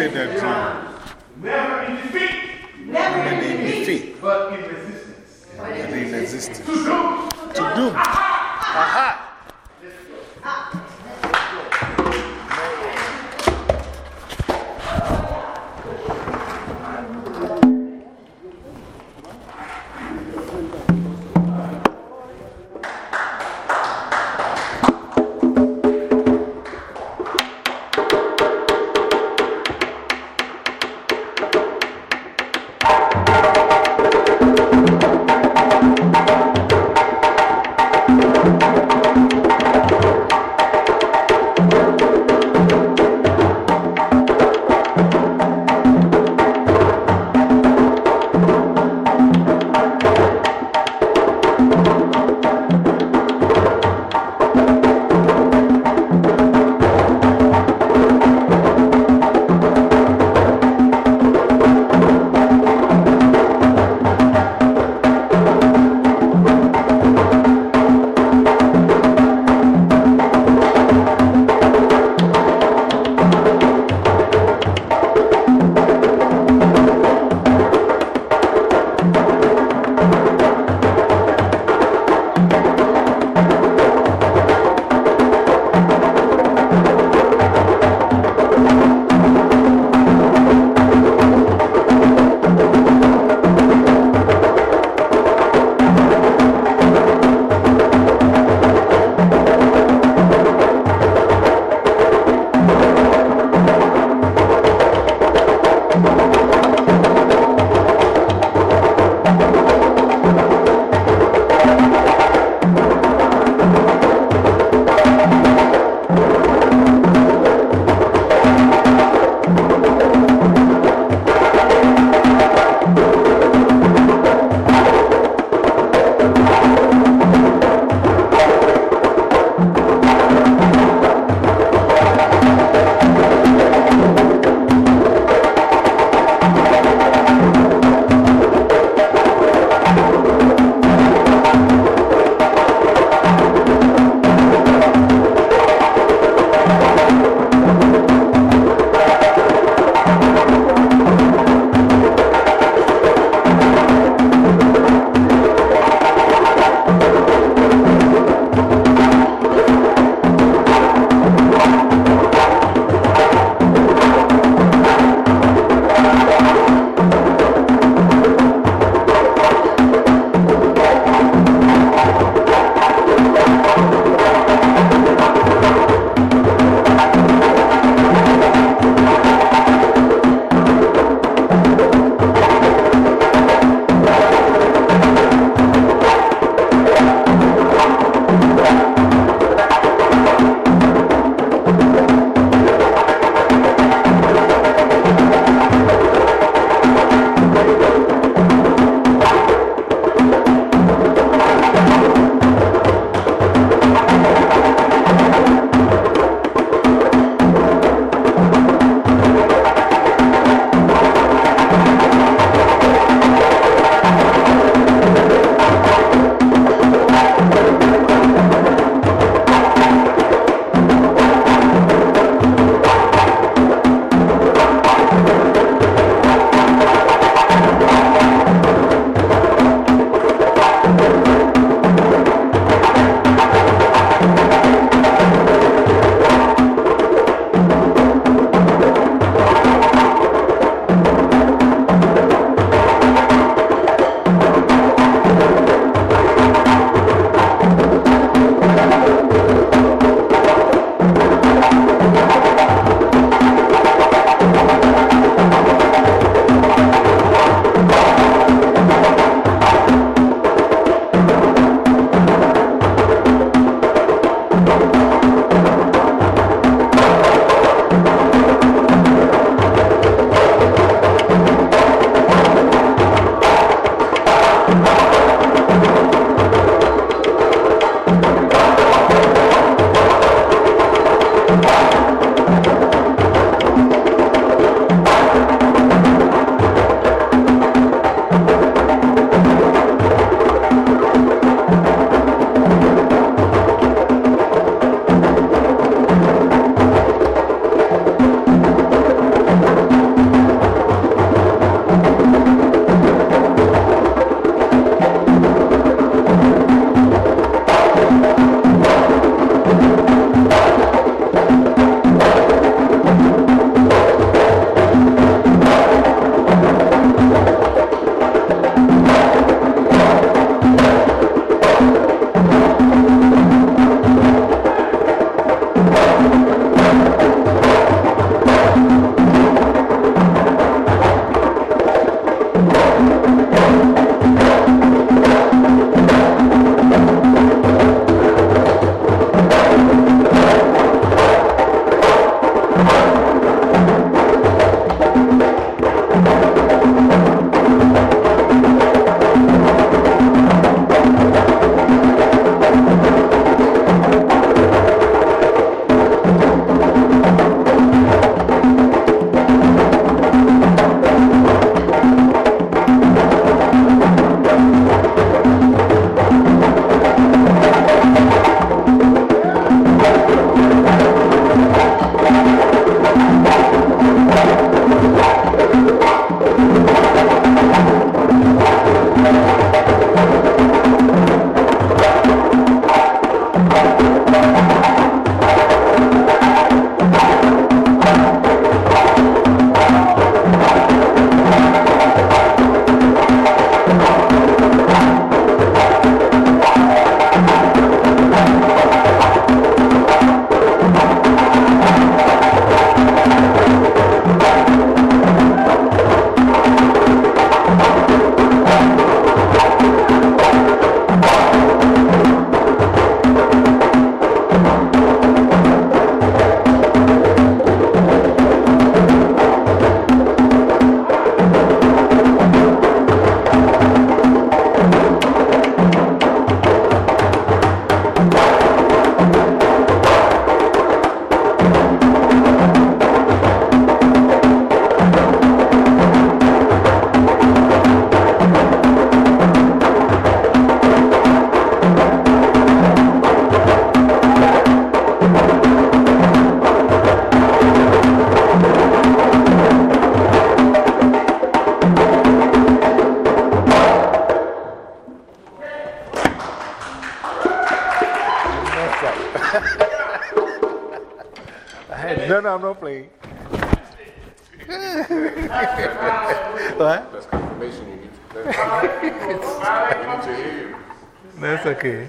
say that too. Never in defeat. Never in defeat. But in resistance. But in resistance. To do. To doom. Aha! no, I'm not playing. what? That's confirmation you need. To hear. That's okay.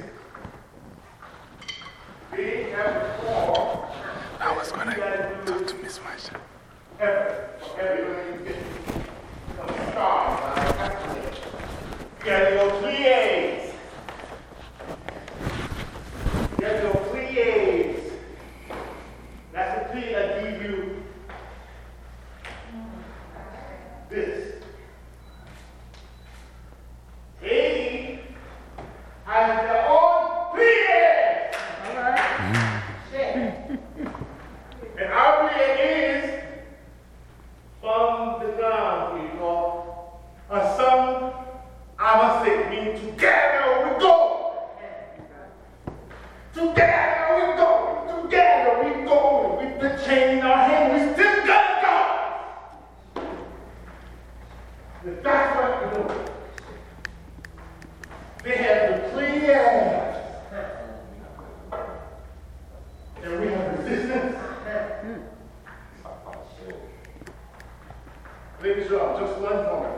Ladies and gentlemen, just one moment.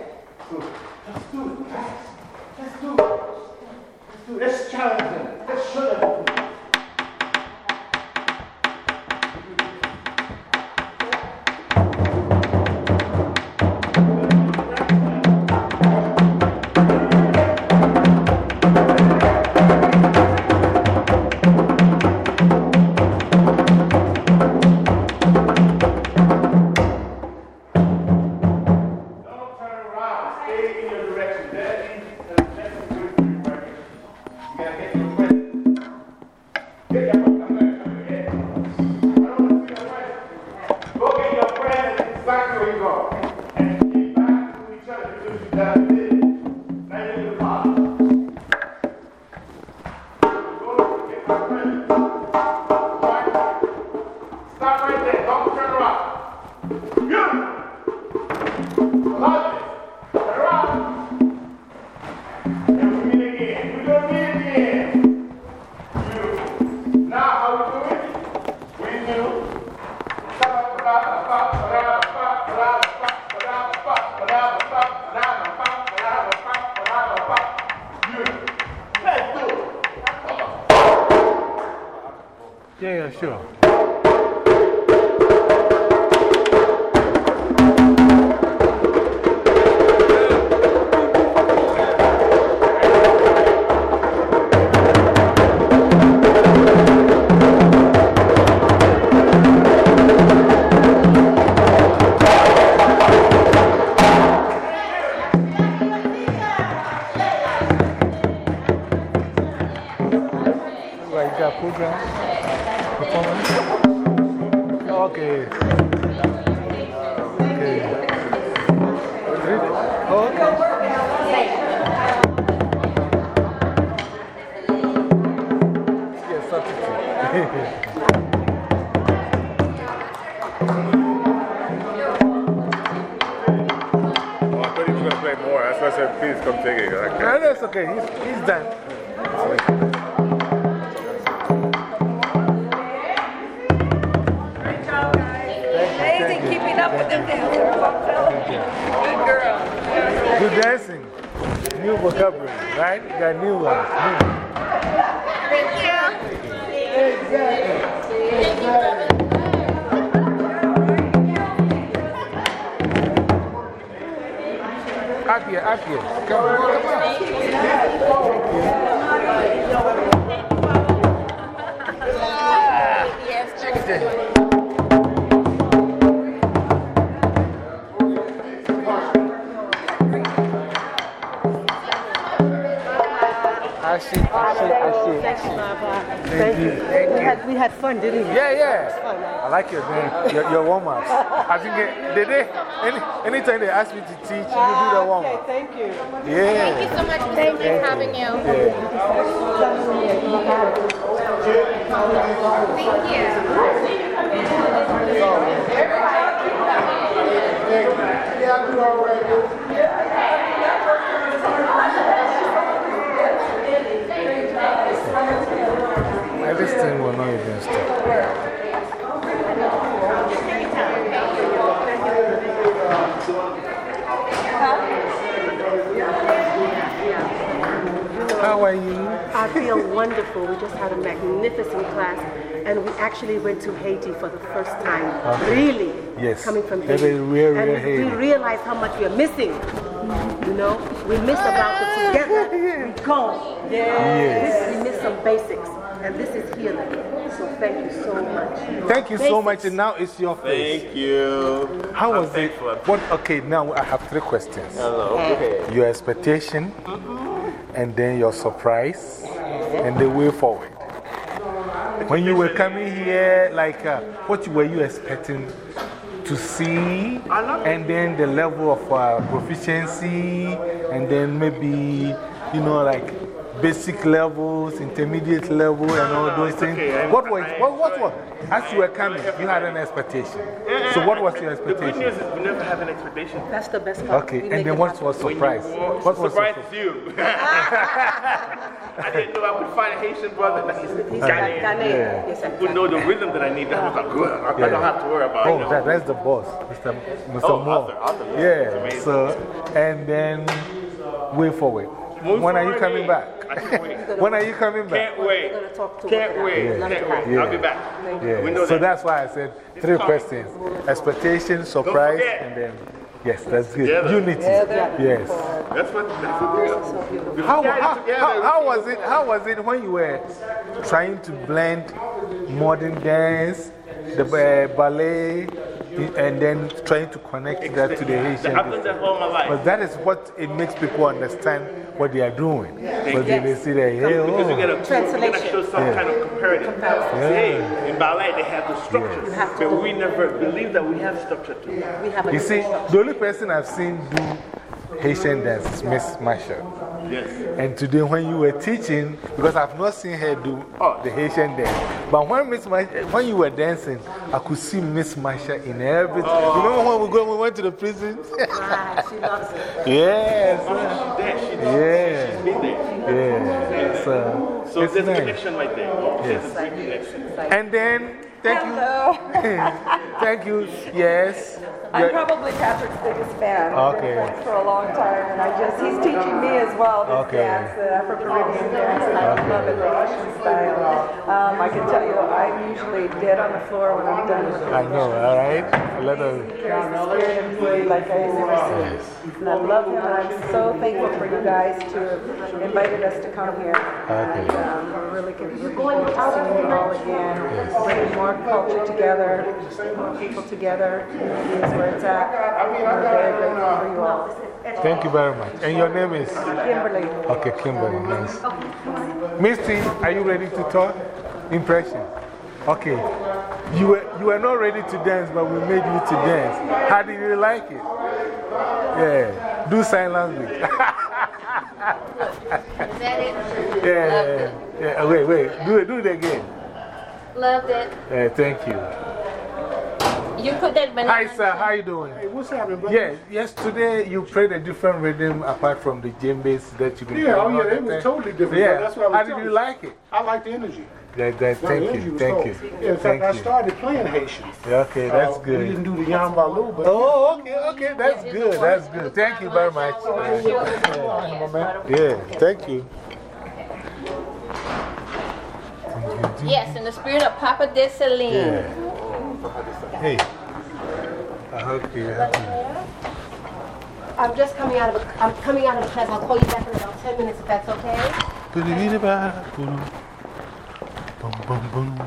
it. Let's do it, guys. Let's do it. Let's do it. Let's challenge them. Let's show them. And we realize how much we are missing. You know, we miss about the together. We come. Yes. yes. We miss some basics. And this is healing. So thank you so much. Thank you so much. And now it's your face. Thank you. How was it? What, okay, now I have three questions. Hello. Okay. Your expectation, -hmm. and then your surprise, and the way forward. When you were coming here, like, uh, what were you expecting to see, and then the level of uh, proficiency, and then maybe, you know, like basic levels, intermediate level, and all those things. What was, what, what was, as you were coming, you had an expectation. So, what was your expectation? The good news is we never have an expectation. That's the best part. Okay, We and make then it what was surprise? What was surprise surprise? you. I didn't know I would find a Haitian brother that is He's Ghanaian. Ghanaian. Yes, Who know the rhythm that I need. That was like, good. I, I don't have to worry about it. Oh, you know. that, that's the boss, Mr. Mr. Oh, Moore. Arthur, Arthur, yeah. Yeah, so, and then way forward. Move when are you coming yeah. back? I can't wait. when are you coming back? Can't wait. We're gonna talk to Can't wait. We'd Can't wait. you. I'll be back. Yeah. We know so that. that's why I said three coming. questions expectation, surprise, and then, yes, that's good. Together. Unity. Yes. That's what, that's what it is. How, how, how, how was it? How was it when you were trying to blend modern dance, the uh, ballet, and then trying to connect that to the Haitian? I've done all my life. But that is what it makes people understand what they are doing. But then they see that, hey, Because you oh, gotta, you gotta Translation. show some kind of comparative. Hey, in ballet they have the structure, have but we never believe that we have structure too. We have you see, the only person I've seen do Haitian dance Miss Masha. Yes. And today, when you were teaching, because I've not seen her do the Haitian dance, but when, Miss Masha, when you were dancing, I could see Miss Masha in everything. Oh. Remember when we, go, we went to the prison? Right, she loves it. yes. Oh, there, she Yeah. been there. Yeah. So, So it's there's a nice. connection right there. Oh, there's a great connection. And then, thank you. thank you. Yes. I'm probably Patrick's biggest fan. Okay. been friends for a long time, and I just, he's teaching me as well this Okay. dance, the Afro-Caribbean dance, and I love it, the Haitian style. Um, I can tell you, I'm usually dead on the floor when I'm done with it. I know, all right? A. Carries spirit play like I've never seen. And I love him, and I'm so thankful for you guys to have invited us to come here. And um, we're really looking forward to seeing you all again, bringing more culture together, more people together. Unity is where it's at. We're very grateful for you all. Thank you very much. And your name is? Kimberly. Okay, Kimberly, nice. Misty, are you ready to talk? Impression. Okay. You were, you were not ready to dance, but we made you to dance. How did you like it? Yeah. Do sign language. Is that it? yeah, yeah. Wait, wait. Do it, do it again. Loved it. Yeah, thank you. You put that banana. Hi, sir. How you doing? What's happening, brother? Yeah, yes, today you played a different rhythm apart from the djembes that you've been Yeah, oh playing yeah, it was time. totally different. Yeah. That's what I was how did telling you like it? I like the energy. That, that, No, thank you, thank cold. you. Yeah, in fact, Thank I started playing Haitian. Yeah, Okay, that's Uh, We didn't do the Yanvalou, but. Oh, okay, okay, that's good, that's good. Thank you very much. Yeah, thank you. Yes, in the spirit of Papa de Yeah. Hey, I hope you're happy. I'm just coming out of a, I'm coming out of a class. I'll call you back in about 10 minutes if that's okay. Boom, boom, boom.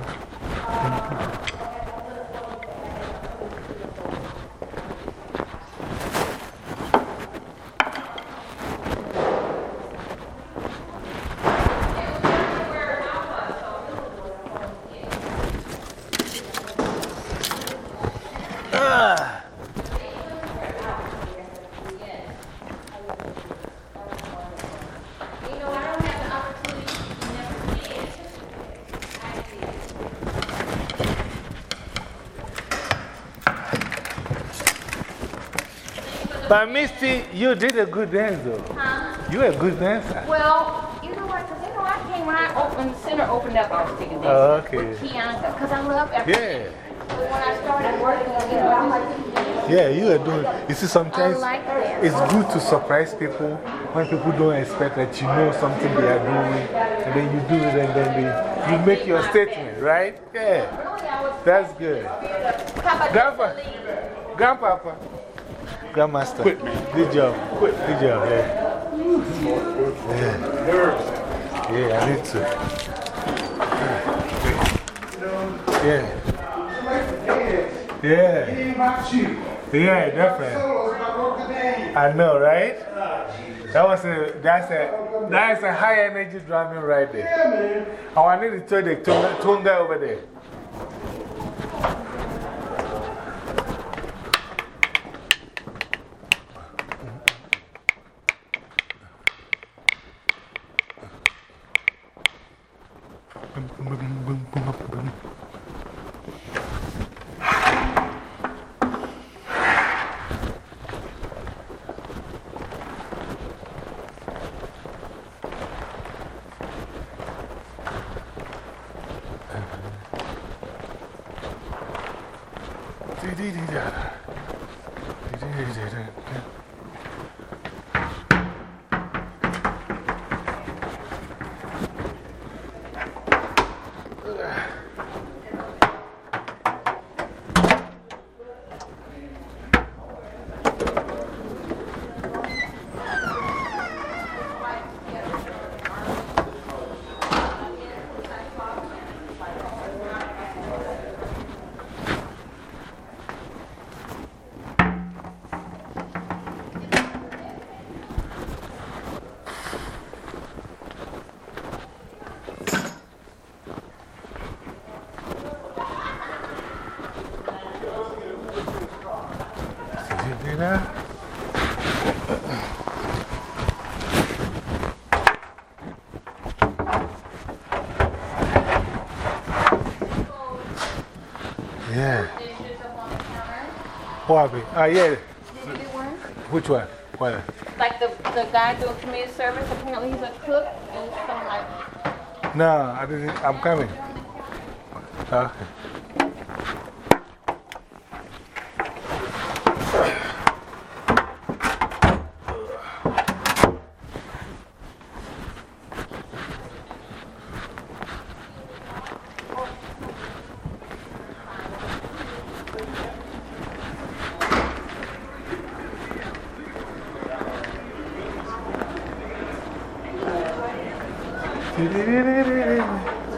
You know, I don't have the opportunity to never did. I did. But Misty, you did a good dance though. Huh? You're a good dancer. Well, you know what? Because you know, I came when I opened, the center opened up, I was taking this Oh, okay. with. Because I love everything. Yeah. But when I started working, you know, I'm like, Yeah, you are doing. You see, sometimes like it's good to surprise people when people don't expect that you know something they are doing, and then you do it, and then they, you make your statement, right? Yeah, really, I was that's good. Grandpa, grandpapa, grandmaster. Good job. Good job. Yeah. Yeah. Yeah, I need to. Yeah. Yeah. Yeah, definitely. I know, right? That was a, that's a, that's a high energy drumming right there. Oh, I need to tell the Tunga over there. Happened? Ah, yeah. Which one? What? Like the, the guy doing community service, apparently he's a cook and some like. No, I didn't. I'm coming. Okay.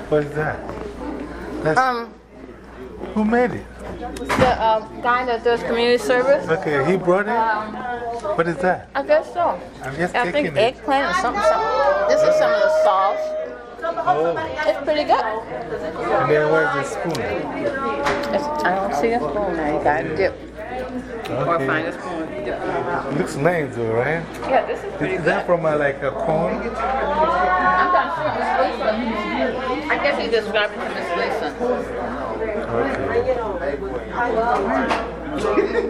What's that? That's, Um, who made it? the um, community service. Okay, he brought it? Um, What is that? I guess so. I'm just I taking think it. eggplant or something, something. This is some of the sauce. Oh, It's pretty good. and then where's the spoon? It's, I don't see a spoon now. You gotta dip. Or Okay. find a spoon. Dip. Looks nice though, right? Yeah, this is pretty Is good. that from a, like a corn? I'm not sure, Miss Lisa. I guess he described it to Miss Lisa.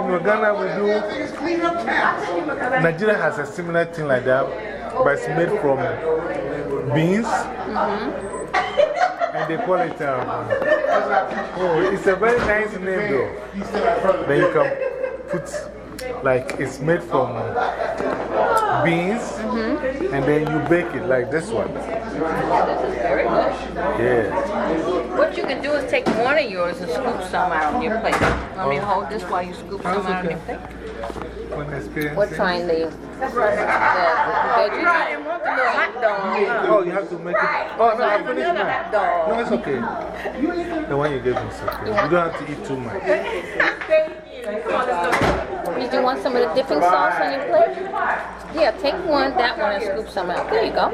You know, Ghana we do. Nigeria has a similar thing like that, but it's made from beans. And they call it, um, oh, it's a very nice name though. Then you can put, like, it's made from beans, and then you bake it like this one. This is very good. Yeah. What you can do is take one of yours and scoop some out on your plate. Let me hold this while you scoop some out on your plate. One experience. We're trying the, the, the veggies. I didn't want the little hot dog. Oh, you have to make it. Oh, no, I finished mine. No, it's okay. The one you gave me is okay. You don't have to eat too much. Did you want some of the dipping sauce on your plate? Yeah, take one, that one, and scoop some out. There you go.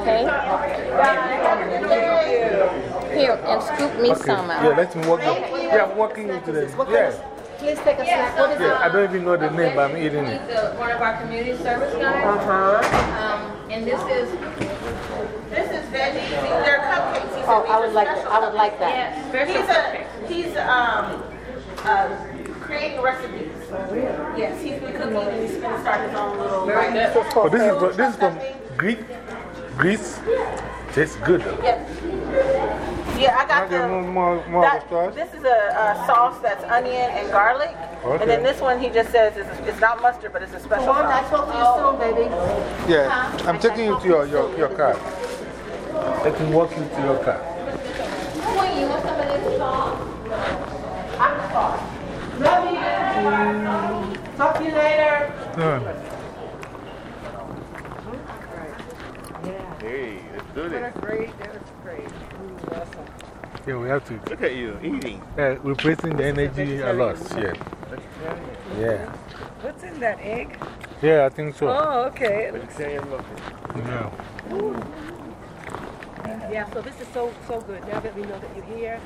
Okay? Here, and scoop me Okay. some out. Yeah, let me walk. The, yeah, I'm walking into the. Yeah. Please take a snack. What is Yeah, I don't even know the name, but I'm eating it. the, one of our community service guys. Uh-huh. Um, and this is, This is veggie. They're cupcakes. Oh, I would like, special I would like that. yeah, special He's a, he's um, uh, creating recipes. Yes, he's been cooking and he's going to start his own little. Very good. Oh, this is, from- this is from Greek. Greece. Tastes good though. Yeah. Yeah, I got Okay, more, the. more, more that- of the sauce. this is a, a sauce that's onion and garlic. Okay. And then this one, he just says it's, it's not mustard, but it's a special One, I sauce. spoke to you soon, baby. Yeah, I'm taking you to your, your, your car. I can walk you to your car. Queen, you want some of this sauce? Love you. Talk to you later. No. Hey, let's do this. Great, that was great. Awesome. Yeah, we have to. Look at you eating. Uh, replacing the energy a lot. Yeah. Yeah. What's in that egg? Yeah, I think so. Oh, okay. Vegetarian muffin. Yeah. Yeah, so this is so, so good. Now that we know that you're here,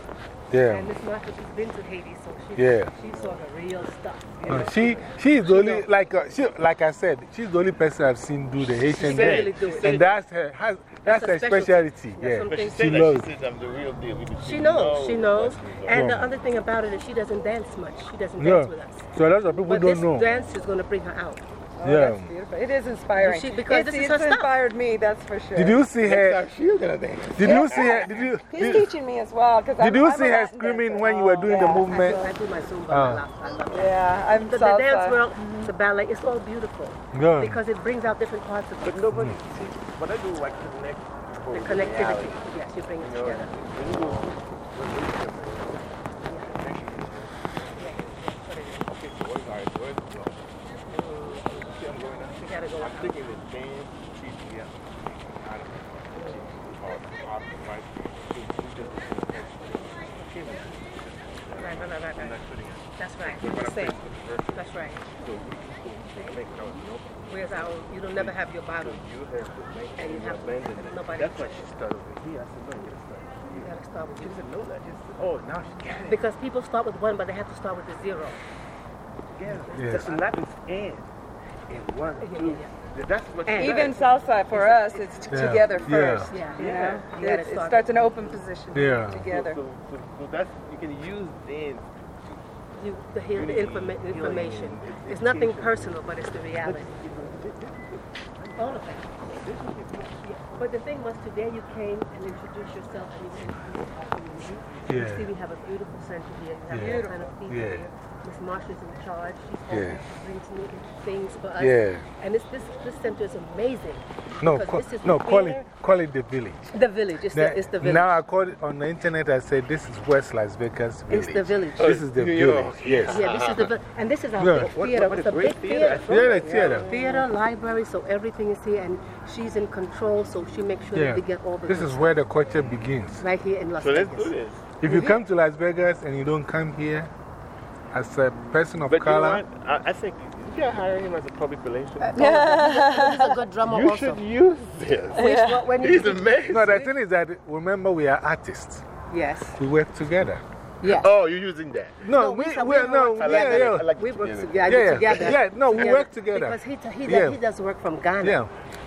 Yeah. and Miss Martha, she's been to Haiti, so she, Yeah. she saw the real stuff. you Uh, know. she, she is the only, like, uh, she, like I said, she's the only person I've seen do the Haitian can really dance. do it. And that's her, has, that's That's her a specialty. specialty. Yeah. something She she She said that. loves She said I'm the real deal. We She knows, she knows. that's And the other thing about it is she doesn't dance much. She doesn't No. dance with us. So a lot of people But don't this know. dance is going to bring her out. Oh, yeah. That's beautiful. It is inspiring. She- because it's, this is it's her stuff. inspired me, that's for sure. Did you see her? She's gonna dance. Did you see her? Did you? He's Did, teaching me as well. Cause did I'm, you I'm see her screaming dancer. when you were Oh, doing the yeah. movement? I do my Zumba. Oh. I love, I. Yeah, I'm The, the salsa. dance world, mm-hmm. the ballet, it's all beautiful. Good. Because it brings out different parts of But us. nobody, mm. see, what I do, I connect The with connectivity. reality. Yes, you bring it together. when you go- when you come in, Okay, so where's our- where's the flow? See, I'm going now. We gotta go. I'm thinking the dance treats me up. Out of or out of my Right, right, right, right, I'm right. not putting it. That's right. Same. thinking the first That's right. So we can make our. Whereas our, you don't never have your bottle. You have to make And you have you're blending to- it. nobody- That's why she started over here. I said, no, you gotta start. You gotta start with She you. said, no, that just. Oh, now she got it. Because people start with one, but they have to start with the zero. Yeah. Yes. That's in Latin, it's and. And one, two. That's what And- Even does. salsa for us, it's Yeah. together first. Yeah. You know, You it, it starts in open position Yeah. together. So, so, so that's, you can use dance. You, the, hear the informa information. It's nothing personal, but it's the reality. All of that. But the thing was, today you came and introduced yourself and you said, you Yeah. see, we have a beautiful center here. We have Yeah. all kind of people Yeah. here. Miss Marsha's in charge. She's Yeah. always brings new things for us. Yeah. And this, this, this center is amazing. No, because call, this is no call, it, call it the village. The village. It's, Now- the, it's the village. Now I call it on the internet, I said this is West Las Vegas village. it's the village. This is the Yeah. village, yes. Yeah, this is the, and this is our Yeah. big What- theater. what a it's a big theater. theater. Yeah, the theater. Theater, library, so everything is here, and she's in control, so she makes sure Yeah. that we get all the This good is where the culture begins. right here in Las So let's Vegas. do this. If you mm-hmm. come to Las Vegas and you don't come here as a person of But you know color. I, I think you can hire him as a public relations. Uh, He's a good drummer you also. should use this. Which, when He's you, amazing. no, the thing is that remember we are artists. yes, We work together. yes. Oh, you're using that. No, No, we, we we, said we no, work I like yeah, that. yeah. I like We work together. Yeah, yeah. together. Yeah, no, we work together. Because he, he, Yeah. does, he does work from Ghana. Yeah.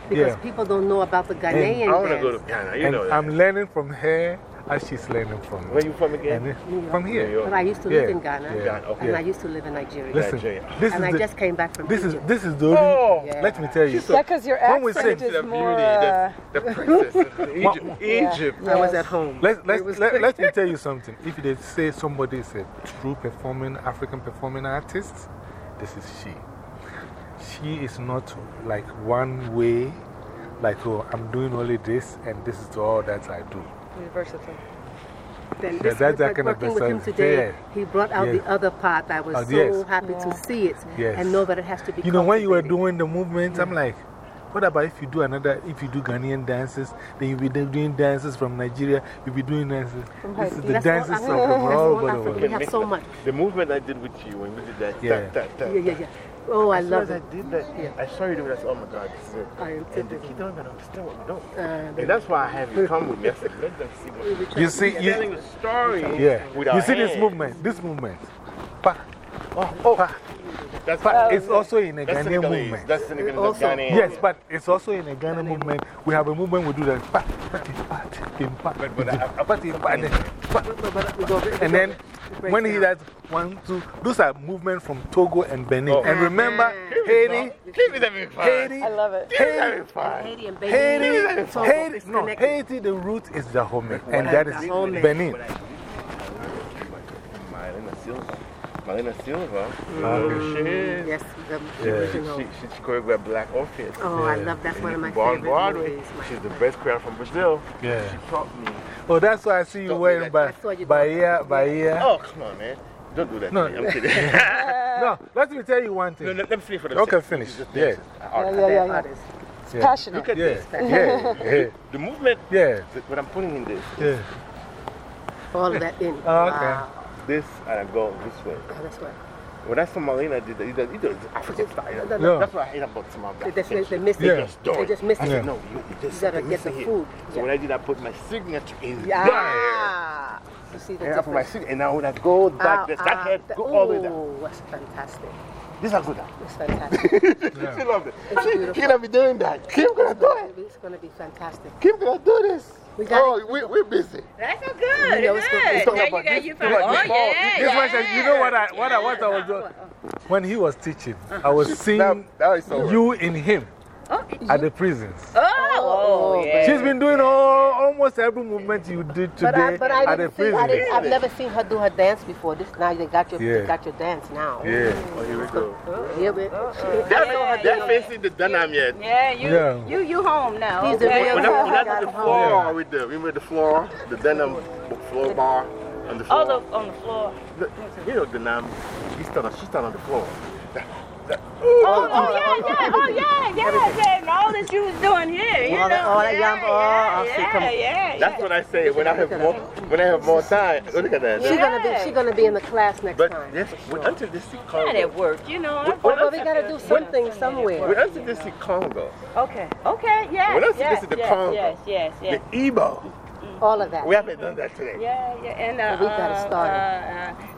Because Yeah. people don't know about the Ghanaian I want to go to Ghana. You And know that. I'm learning from her as she's learning from me. Where you from again? And then- from New here. York. But I used to Yeah. live in Ghana, Yeah. Ghana, okay. and I used to live in Nigeria. Listen, Nigeria. this and is I the, just came back from this is this is the only. Oh. Yeah. Let me tell you. Yeah, because your When we accent say- is the more. beauty, Uh, the, the princess of Egypt. Egypt. I was at home. Let, let, It was let, let me tell you something. If they say somebody is a true performing, African performing artist, this is she. She is not like one way, like, oh, I'm doing only this and this is all that I do. Versatile. Then Yeah, that's that kind of working with him person. today, Yeah. he brought out Yeah. the other part. I was Oh, so yes. happy to see it Yes. and know that it has to be You know, when you were doing the movement, I'm like, what about if you do another, if you do Ghanaian dances, then you'll be doing dances from Nigeria, you'll be doing dances. This is the That's dances Africa. of from all all over the Africa. world. We have so much. The movement I did with you when we did that. Yeah. That, that, that, Yeah, yeah, yeah. Oh, I As soon love as I it. did that, Yeah. I saw you do that. I said, oh my God, this is it. I And the kids don't even understand what we're doing. Uh, and that's why I have you come with me. I said, let them see what You see, We're telling a story. yeah. With You our see this movement, this movement. Pa, Oh, oh. pa, That's, pa. It's also in a that's Ghanaian Senegalese. movement. That's Senegalese. Also- Ghanaian. Yes, but it's also in a Ghana movement. We have a movement we do that. Pa, pa, ti, pa, ti, tim, pa, But- but ti, I- I- pa, ti, pa, something- ti, pa. but, but we go, we And go- then break when he does one, two, those are movements from Togo and Benin. Oh. And remember, mm. Haiti, Keep it having fun. Haiti, I love it. Keep Haiti. Haiti and Benin. Haiti, So Haiti, no. Haiti, the root is the Dahomey, and that is Dahomey. Benin. Marlena Silva. Marlena mm, Silva. She is. Yes, the Yeah. original. She, she, she choreographed Black Orchid. Oh, I love that's one of my on favorite Broadway. movies. My- She's the best choreographer from Brazil. Yeah. She taught me. Oh, that's why I see you Don't wearing that. by, I you by doing ear, by ear. Oh, come on, man. Don't do that No. to me. I'm kidding. No, let me tell you one no, thing. let, let me finish for the Okay, finish. Yeah. Yeah, yeah, yeah, yeah. Artist. It's Yeah. passionate. Look at Yeah, this. yeah, yeah, The movement, yeah, that- what I'm putting in this, yeah. All of that in. Oh, okay. Wow. This, and I go this way. Oh, that's right. When I saw Marina did that, he does, he does African style. Yeah. That's what I hate about some of They that. just, they missed Yeah. it. They just missed I it. said, no, you, you just You gotta get the food. Here. So when I did, I put my signature in there. Yeah. You see the And I put my signature, and now when I go back, Ah, this, that head, the- go all the way down. Oh, that's fantastic. This is good. It's fantastic. she loved it. It's She, she gonna be doing that. Kim gonna do it. It's going to be fantastic. Kim gonna do this. Oh, we, we're busy. That's so good. You know, it's- good. it's talking Now you about got this- you this from, one, oh, yeah. This yeah. one said, you know what I, what I, what I was doing? Oh, oh, oh. When he was teaching, I was seeing That, that is so you in him Oh, at the prisons. Oh, oh, oh, yeah. She's been doing all, almost every movement you did But I, today but I at the didn't see, prison. I didn't, I've never seen her do her dance before. This now they got your, Yeah. they got your dance now. Yeah. Mm. Oh, here we go. Yeah, but That, that facing the Dunham yet. Yeah, you, Yeah. you, you home now. These are okay? real When I, when I did the him floor with the, we made the floor, the Dunham floor bar on the floor. Oh, the, on the floor. The- you know, the Nam, he's still on, she's still on the floor. Oh, oh, yeah, yeah, oh, yeah, yeah, yeah. And all that you was doing here, you All know. that- all that yeah, oh, I yeah, yeah, yeah, That's what I say when I have more, when I have more time. Oh, look at that. She's gonna be, she's gonna be in the class next But time. yes, we until this see yeah. Congo. That work, you know. Well, but we gotta do something somewhere. We until this see Congo. Okay, okay, yes, When I see yes, this is the yes, Congo. yes, yes, yes. The Igbo. All of that. We haven't done that today. Yeah, yeah, and uh, we gotta uh, start it. uh,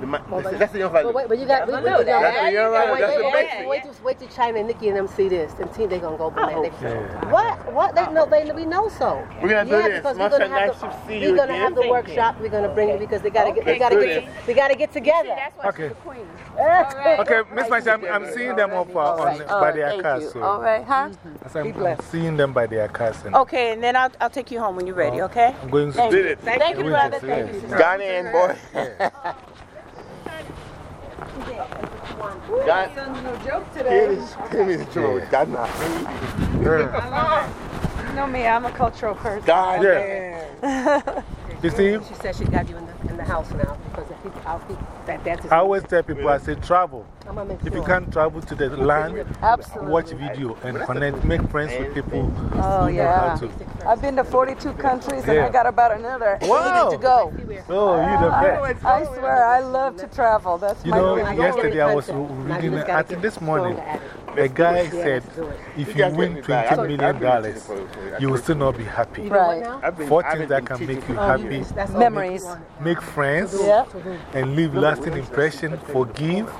The ma- that's, that's the young But wait, but you got, we, we, we, got- That's the Yanvalou. wait, That's wait, the wait, basic. wait, till- wait till China and Nikki and them see this and see they gonna go bananas. They- Yeah. What? What? They know, they, we know so. We're gonna do yeah, this. because we're gonna have nice the, to we're gonna again. have the workshop. We're gonna bring it because they gotta get, they gotta good. get, they gotta get together. that's why Okay. she's the queen. Okay, Miss Masha, I'm, I'm seeing them up uh, on, All by their thank cars. So All right, huh? I said, I'm, I'm seeing them by their cars. Okay, and then I'll, I'll take you home when you're ready, okay? I'm going to Thank Did it. Thank you, brother. to Thank you. Ghanaian boy. Ghana. No joke Here today. is, here is Joe. Ghana. You know me, I'm a cultural person. Ghana. Yeah. You see, She said she got you in the, in the house now because if people, our people, that dances. I always tell people, I say, travel. I'm gonna make If you can't travel to the land, Absolutely. watch video and connect, make friends with people Oh, who know how yeah. I've been to 42 countries and I got about another Wow. 80 to go. Oh, you the best. I swear, I love to travel. That's You my know, thing. yesterday I was reading, I think this morning, a guy said, if you win $20 million, you will still not be happy. Right. Four things that can make you happy Memories. make friends and leave lasting impression, forgive,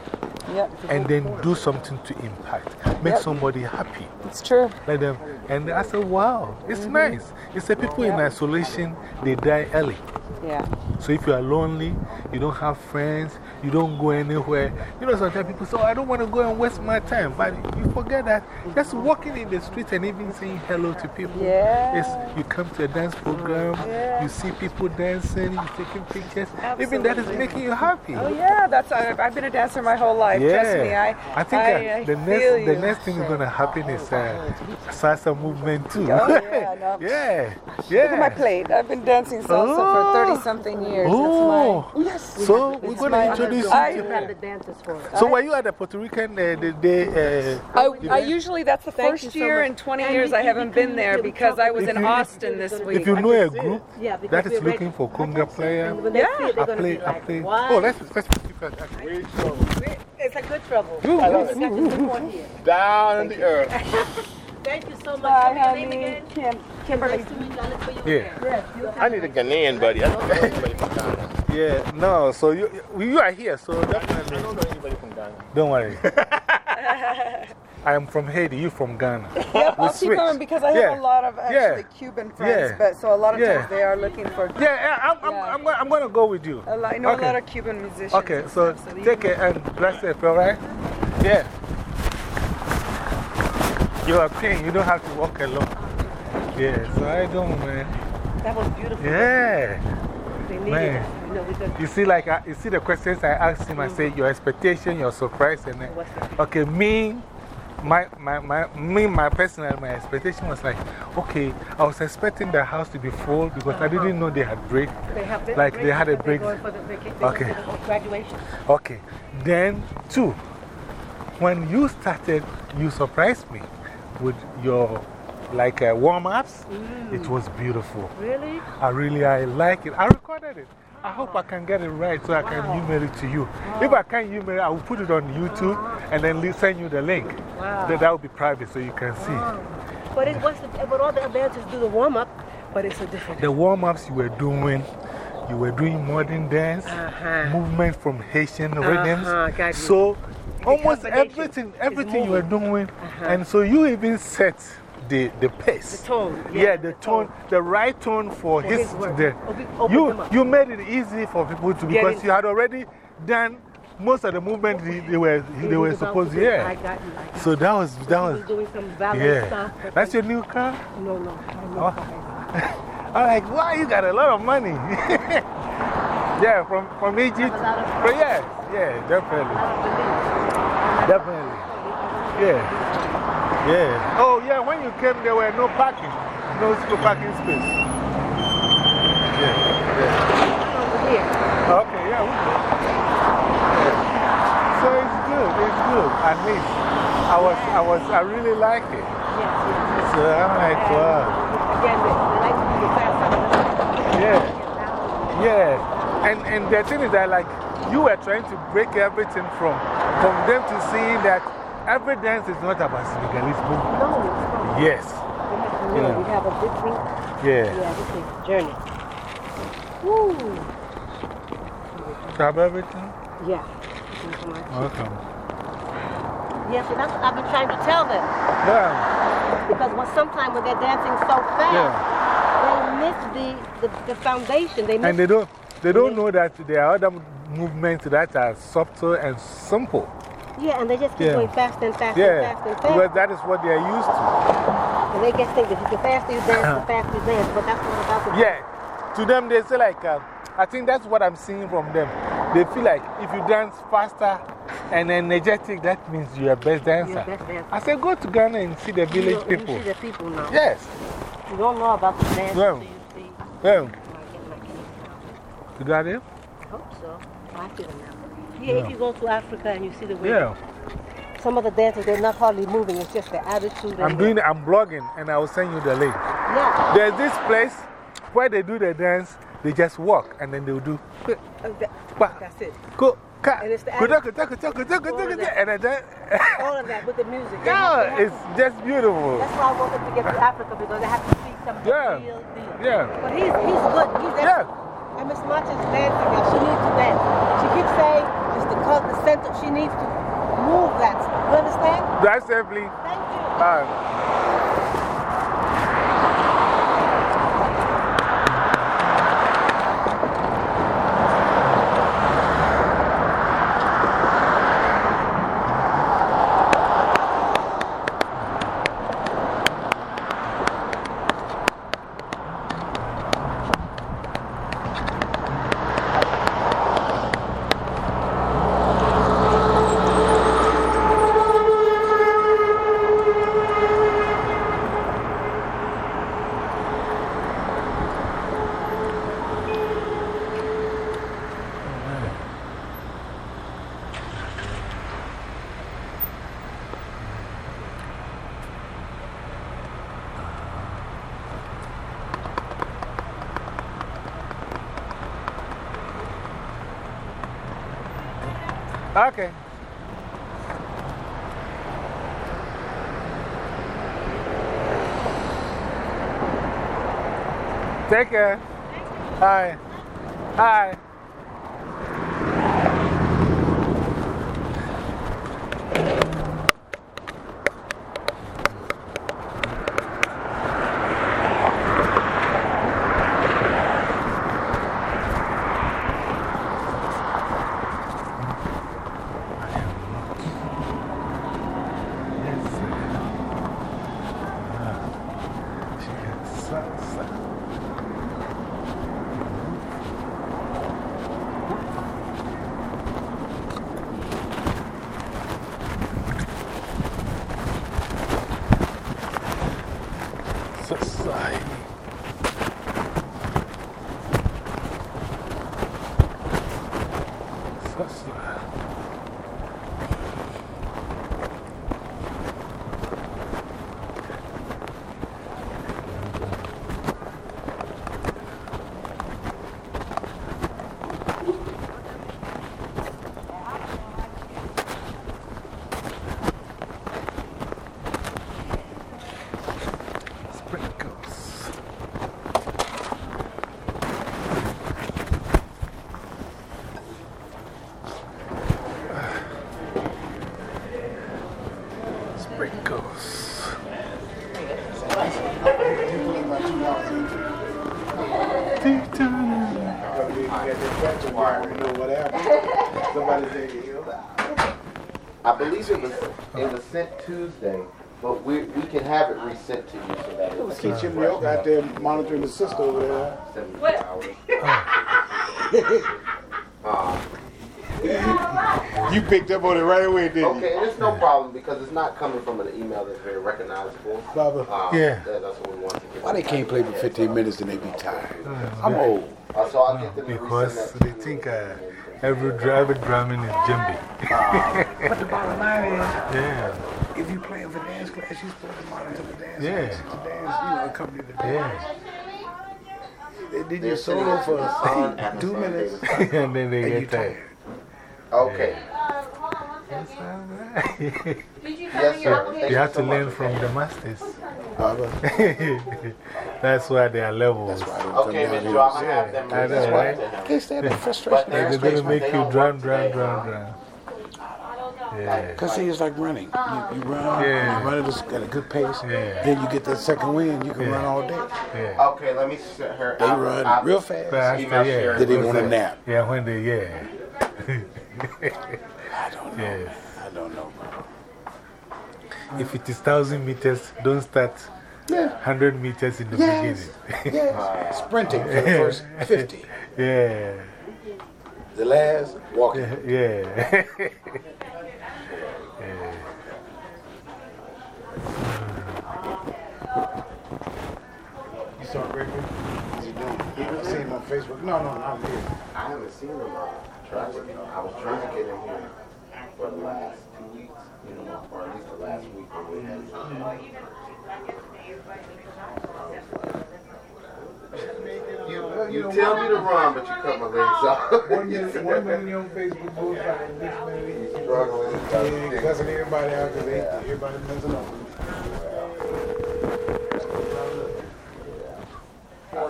Yep. and then do something to impact. Make somebody happy. It's true. Let them, and I said, wow, it's -hmm. nice. It's the people in isolation, they die early. Yeah. So if you are lonely, you don't have friends, you don't go anywhere. You know, sometimes people say, oh, I don't want to go and waste my time. But you forget that just walking in the street and even saying hello to people. Yeah. You come to a dance program, you see people dancing, you're taking pictures. Even that is making you happy. Oh, yeah. That's, I've, I've been a dancer my whole life. Yeah. Trust me. I, I think I, uh, I the, feel next, the next thing is going to happen is uh, salsa movement too. Oh, yeah, no. yeah. Yeah. Look at my plate. I've been dancing salsa for 30 something years. Oh, That's my, yes. so we're going to my- introduce you to have the dancers for. So were you at the Puerto Rican uh, the day? Uh, I, I usually, that's the Thank first year much. in 20 And years I haven't been there because I was talk in about- Austin this week. if you know a group Yeah, that is looking for conga player, And when they see it, I they're gonna play, be I like, play. what? Oh, let's, let's put you first. It's a good trouble. Ooh, I ooh, got your. Down in the earth. Thank you so much. Bye, What's your name honey. again? Kim. Kimberly. Nice to meet you. I look for you Yeah. again. I need a Ghanaian buddy. I don't know anybody from Ghana. Yeah, no, so you, you are here, so I definitely. don't know anybody from Ghana. Don't worry. I am from Haiti, you from Ghana. Yep, We I'll keep switch. coming because I have Yeah. a lot of actually Yeah. Cuban friends, Yeah. but so a lot of Yeah. times they are looking for. Yeah, yeah I'm, I'm, I'm, gonna, I'm gonna go with you. A lot, I know Okay. a lot of Cuban musicians. Okay, and so take it and bless it, all right? Yeah. You are king, you don't have to walk alone. Yeah, so I don't, man. That was beautiful. Yeah. Man. You know. You see, like, I, you see the questions I asked him, I said, mm. your expectation, your surprise, and then, okay, me, my, my, my, me, my personal, my expectation was like, okay, I was expecting the house to be full because I didn't uh-huh. know they had break. They have Like, they had a break. break. They're going for the vaca- Okay. graduation. Okay. Then, two, when you started, you surprised me with your like uh, warm ups. It was beautiful. Really? I really I like it. I recorded it. I hope I can get it right so I can email it to you. If I can't email it, I will put it on YouTube and then send you the link. Wow. Then that will be private so you can see. But it was the, but all the dancers do the warm up, but it's a different. The warm ups you were doing, you were doing modern dance, -huh. movement from Haitian rhythms. Uh-huh, got. So almost everything, everything you were doing. Uh-huh. And so you even set the, the pace. The tone. Yeah, Yeah, the, the tone, the right tone for, For his. his the, Open- open you, you made it easy for people to, because you had already done most of the movement they, they were, they were supposed to, do- I got you. I got So that was, that was, doing some ballet yeah. stuff. That's your new car? No, no. I know Oh. I'm like, wow, you got a lot of money. yeah, from, from Egypt. a lot of But yeah, yeah, definitely. Definitely. Yeah. Yeah. Oh, yeah, when you came, there were no parking, no parking space. Yeah. yeah. Over here. Okay, yeah, we good. Yeah. So it's good, it's good. At least I was, I was, I really like it. So I'm like, wow. Again, they, they like to be fast. Yeah. Yeah. And, and the thing is that, like, you were trying to break everything from, from them to seeing that every dance is not about movement. No, it's not. Yes. We have to know. Yeah. We have a different, Yeah. yeah, journey. Woo. Grab everything? Yeah. This is my- Welcome. Yeah, so that's what I've been trying to tell them. Yeah. Because when, sometimes when they're dancing so fast, Yeah. They miss the, the, the foundation. They And they don't, they don't know that there are other movements that are subtle and simple. Yeah, and they just keep Yeah. going faster and faster Yeah. and faster and Because faster. that is what they are used to. And they just think that the faster you dance, the faster you dance. But that's not about the. Yeah. To them, they say, like, uh, I think that's what I'm seeing from them. They feel like if you dance faster and energetic, that means you're a best dancer. Best dancer. I said, go to Ghana and see the You village you people. see the people now. Yes. You don't know about the dance. Yeah. so you see. Yeah. I getting my keys now? You got it? I hope so. I feel now. Yeah, if you go to Africa and you see the way Yeah. some of the dancers, they're not hardly moving. It's just their attitude. I'm doing I'm blogging and I will send you the link. Yeah. There's this place where they do the dance, they just walk and then they'll do. Uh, that- That's it. Go, ka, And it's the All that. and then. All of that with the music. They have- they Yeah, it's just beautiful. That's why I wanted to get to Africa because I have to see some Yeah. real deal. Yeah. But he's, he's good. He's Yeah. And Miss March is dancing now. She needs to dance. She keeps saying just the, cut, the center. She needs to move that. You understand? Drive safely. Thank you. Bye. Okay. Take care. Hi. Hi. Yes, sir. Ah, she got salsa. Society. Society. Sprinkles. catch them, you know what happened. Somebody said, you I believe it was, it was sent Tuesday, but we, we can have it resent to you so that it's. Keith Jim Milk out there monitoring the sister over there. 72 hours. You picked up on it right away, didn't you? Okay, it's no problem because it's not coming from an email that's very recognizable. Baba. Um, Yeah. that- That's what we want to get. Why they can't play for 15 minutes and they be tired? I'm old. Uh, so I'll get them Because resend they think uh, every driver drumming is djembe. But the bottom line is, Yeah. If you playing for dance class, you're supposed to monitor the dance Yeah. class, the dance, you know, accompany the dance. Yeah. They did your solo for two minutes. and then they get tired. Okay. Yes, sir. You have to learn from the masters. That's why they are levels. Okay, Miss Joe, I'm gonna have them I know, right? to him. Can't the frustration. They're going to make you drum, drum, drum, drum. Yeah. Because see, it's like running. You, you uh-huh. run, Yeah. you run at a, at a good pace. Yeah. Then you get that second wind, you can Yeah. run all day. Yeah. Okay, let me send her. They I'll- run I'll- real fast. Faster, Email yeah. Sharon. Then they want a nap. Yeah, when they, yeah. I don't know. Yes. I don't know. If it is 1,000 meters, don't start Yeah. 100 meters in the Yes. beginning. Yes. Sprinting for the first 50. Yeah. The last, walking. Yeah. You saw Gregory? What's he doing? You see him on Facebook? No, no, not here. I haven't seen him. uh, Trying to, I was trying to get him here for the last two weeks, you know, or at least the last week. But we had You, you tell me to run, but you cut my legs off. One minute, one minute you on Facebook, bullfighting, next minute you Struggling. yeah, cussing everybody out because they, everybody messing up. Uh,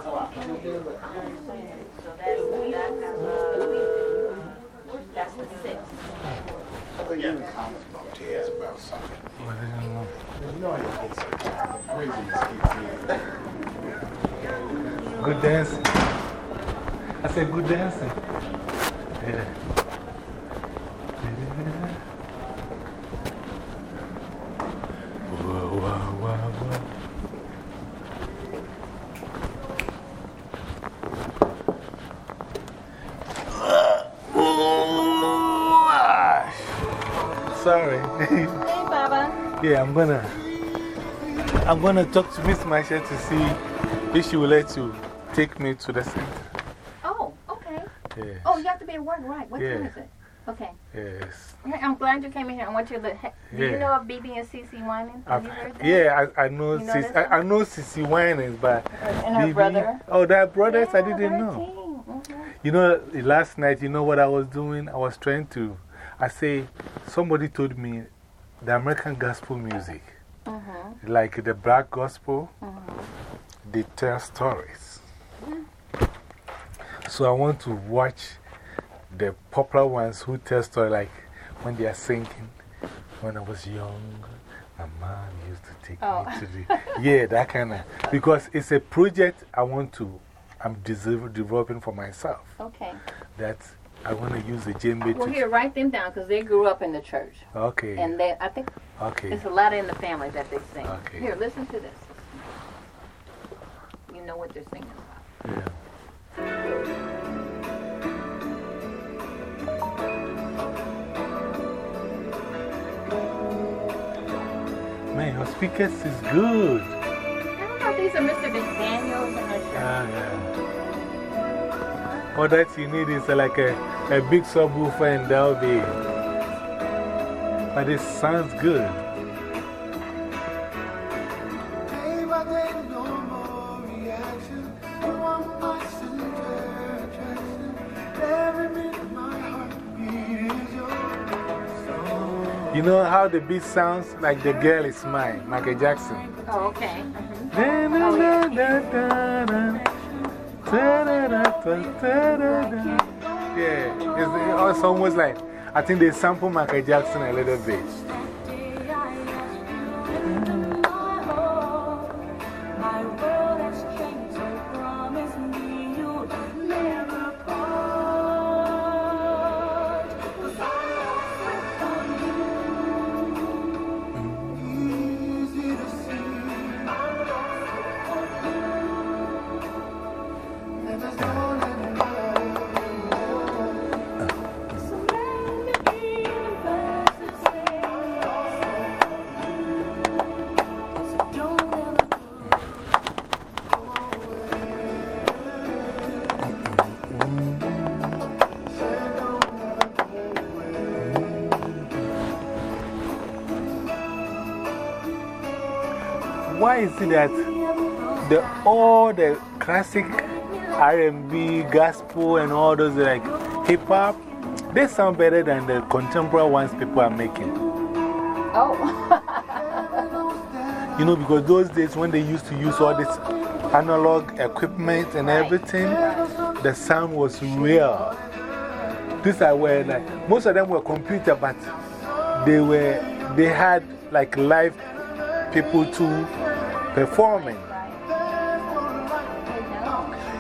that's the sixth. I think you comments about Taz about something. You know how you get sometimes. Craziness gets in. Good dancing. I said good dancing. Yeah. Yeah, I'm gonna. I'm gonna talk to Miss Masha to see if she will let you take me to the center. Oh, okay. Yeah. Oh, you have to be at work, right? What time Yeah. is it? Okay. Yes. I'm glad you came in here. I want you to. look- Do you know of BeBe and CeCe Winans? Have you heard that? Yeah, I, I know, You know Sis, I, I know CeCe Winans, but. And her BeBe brother? Oh, that brothers, I didn't know. Mhm. You know, last night, you know what I was doing? I was trying to. I say, somebody told me the American gospel music, Mhm. like the black gospel, Mhm. they tell stories. So I want to watch the popular ones who tell stories, like when they are singing. When I was young, my mom used to take Oh. me to the. Yeah, that kind of. Because it's a project I want to. I'm developing for myself. Okay. That I want to use the djembe Well, here, write them down because they grew up in the church. Okay. And they, I think Okay. it's a lot in the family that they sing. Okay. Here, listen to this. You know what they're singing about. Yeah. Man, your speakers is good. I don't know if these are Mr. McDaniels and their Ah, yeah. All that you need is like a, a big subwoofer and that'll be. But it sounds good. You know how the beat sounds? Like the girl is mine, Michael Jackson. Oh, okay. Da, da, da, da, Yeah, it's, it's almost like, I think they sample Michael Jackson a little bit. That the, all the classic R&B, gospel, and all those like hip hop, they sound better than the contemporary ones people are making? Oh. you know, because those days when they used to use all this analog equipment and everything, the sound was real. These are where, like, most of them were computer, but they were, they had like live people to performing.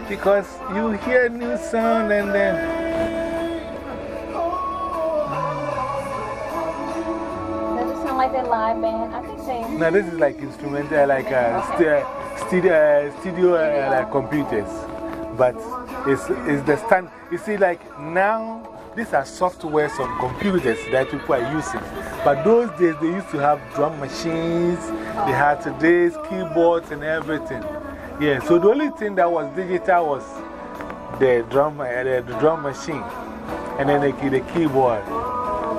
Because you hear new sound and then. Does it sound like that live band? I think they. No, this is like instrumental, like uh, st uh, studio, uh, studio uh, like computers. But it's, it's the stand. You see, like now, these are softwares on computers that people are using. But those days, they used to have drum machines, they had today's keyboards and everything. Yeah, so the only thing that was digital was the drum, uh, the, the drum machine and then the, the keyboard.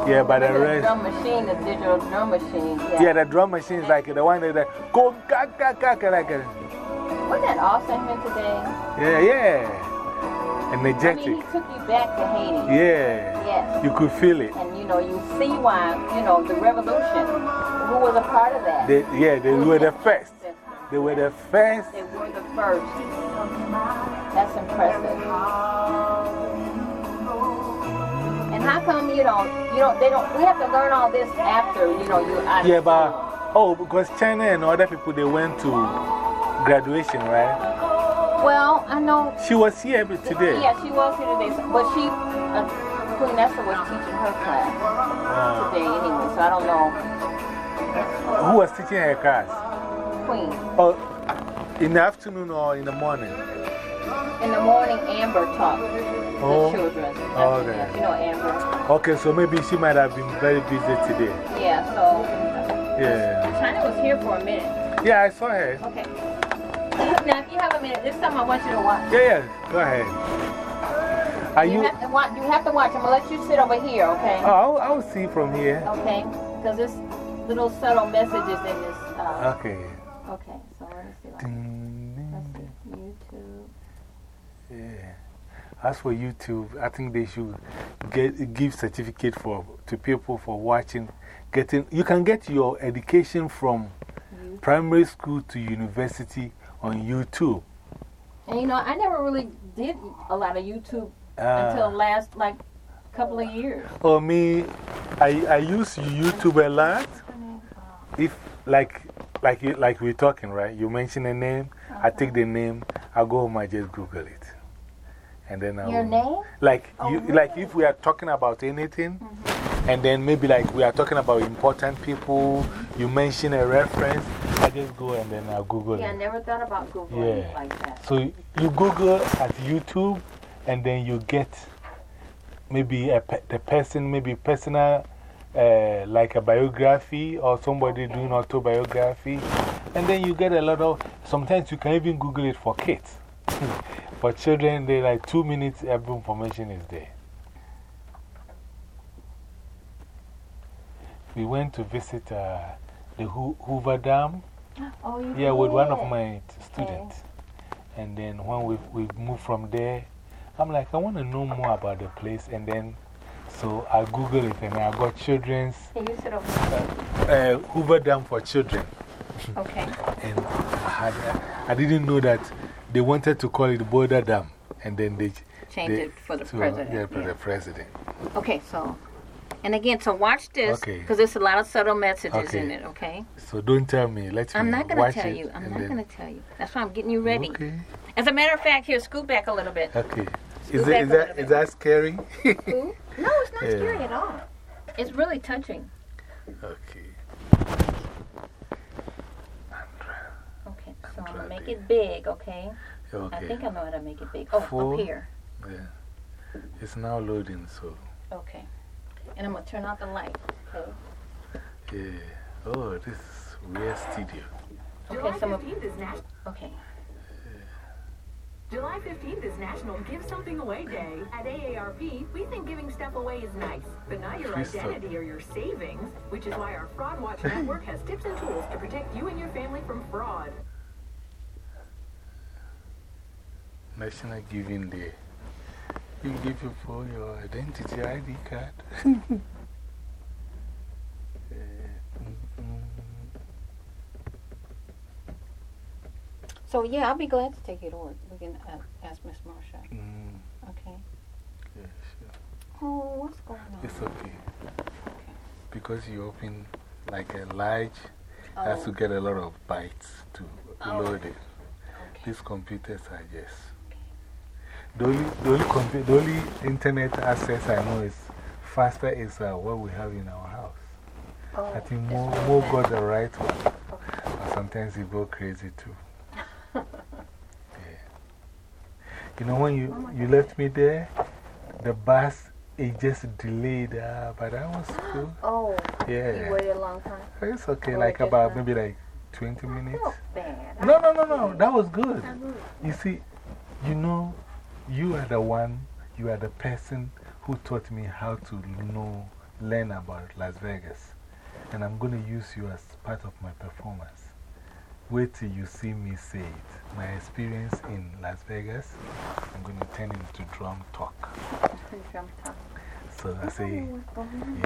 Yeah, but the rest. drum machine, the digital drum machine. Yeah, yeah the drum machine is like the one that go ka ka ka ka like. Wasn't that awesome here today? Yeah, yeah. Energetic. I mean, he took you back to Haiti. Yeah. Yes. You could feel it. And you know, you see why, you know, the revolution. Who was a part of that? They, yeah, they were the first. They were the first. They were the first. That's impressive. And how come you don't, you don't, they don't, we have to learn all this after, you know, you out Yeah, but, oh, because China and other people, they went to graduation, right? Well, I know. She was here today. Yeah, she was here today. But she, uh, Queen Esther was teaching her class Ah. today anyway, so I don't know. Who was teaching her class? Queen. Oh, in the afternoon or in the morning? In the morning, Amber taught Oh. the children. Oh, okay. You know Amber. Okay, so maybe she might have been very busy today. Yeah, so. Yeah. China was here for a minute. Yeah, I saw her. Okay. Now, if you have a minute, this time I want you to watch. Yeah, yeah, go ahead. Are you, you? have to watch, you have to watch. I'm going to let you sit over here, okay? Oh, I'll, I'll see from here. Okay. Because there's little subtle messages in this. Uh, Okay. Okay, so let me see. Like, let's see. YouTube. Yeah. As for YouTube, I think they should get, give certificate for, to people for watching. Getting, you can get your education from primary school to university on YouTube. And you know, I never really did a lot of YouTube Ah. until last, like, couple of years. Oh, me, I, I use YouTube a lot. If, like, like, you, like we're talking, right? You mention a name, I take the name, I go home, I just Google it. And then I Your will- name? Like, you, like if we are talking about anything, and then maybe like we are talking about important people, you mention a reference, I just go and then I Google Yeah, I never thought about Googling Yeah. like that. So you Google at YouTube, and then you get maybe a, pe- the person, maybe personal, uh, like a biography or somebody doing autobiography. And then you get a lot of, sometimes you can even Google it for kids. for children, they like two minutes, every information is there. We went to visit uh, the Hoover Dam. Oh, Yeah, with one of my students. And then when we, we moved from there, I'm like, I want to know more about the place. And then, so I Googled it and I got children's Can you sit over uh, Hoover Dam for children. Okay. and I, had, I didn't know that they wanted to call it Boulder Dam. And then they Changed they- it for the president, Yeah, for yeah. the president. Okay, so. And again, so watch this. Okay. Because there's a lot of subtle messages Okay. in it, okay? So don't tell me. Let me I'm not going to tell you. I'm not going to tell you. That's why I'm getting you ready. Okay. As a matter of fact, here, scoot back a little bit. Okay. Scoot Is, it, is, that, is that scary? No, it's not Yeah. scary at all. It's really touching. Okay. Okay, so I'm going to make it big, okay? okay? I think I know how to make it big. Oh, Full. up here. Yeah. It's now loading, so. Okay. And I'm going to turn out the light, okay? Yeah. Oh, this is real studio. Okay, so I'm gonna- Okay. July 15th is National Give Something Away Day. At AARP, we think giving stuff away is nice, but not your identity or your savings, which is why our Fraud Watch network has tips and tools to protect you and your family from fraud. National Giving Day. You give you for your identity ID card. So, yeah, I'll be glad to take to work. We can uh, ask Miss Marsha. Mm. Okay. Yeah, sure. Oh, what's going on? It's okay. okay. Because you open like a large, has to Oh. get a lot of bytes to Oh. load it. These computers are just. The only, the, only compu the only internet access I know is faster is uh, what we have in our house. Oh, I think more, more got the right one. But sometimes you go crazy too. You know, when you, you left me there, the bus, it just delayed, uh, but that was cool. Oh, Yeah. you waited a long time? It's okay, Oh, like about maybe like 20 minutes. No, no, no, no, that was good. You see, you know, you are the one, you are the person who taught me how to know, learn about Las Vegas. And I'm going to use you as part of my performance. Wait till you see me say it. My experience in Las Vegas, I'm going to turn into drum talk. Drum talk. So I say,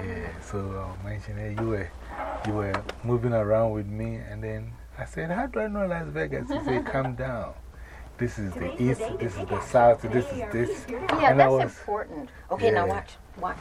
yeah, so um, I mentioned hey, you, were, you were moving around with me, and then I said, How do I know Las Vegas? He said, Calm down. This is the east, this is the south, this is this. Yeah, and I that's was, important. Okay, now Yeah. watch. Watch.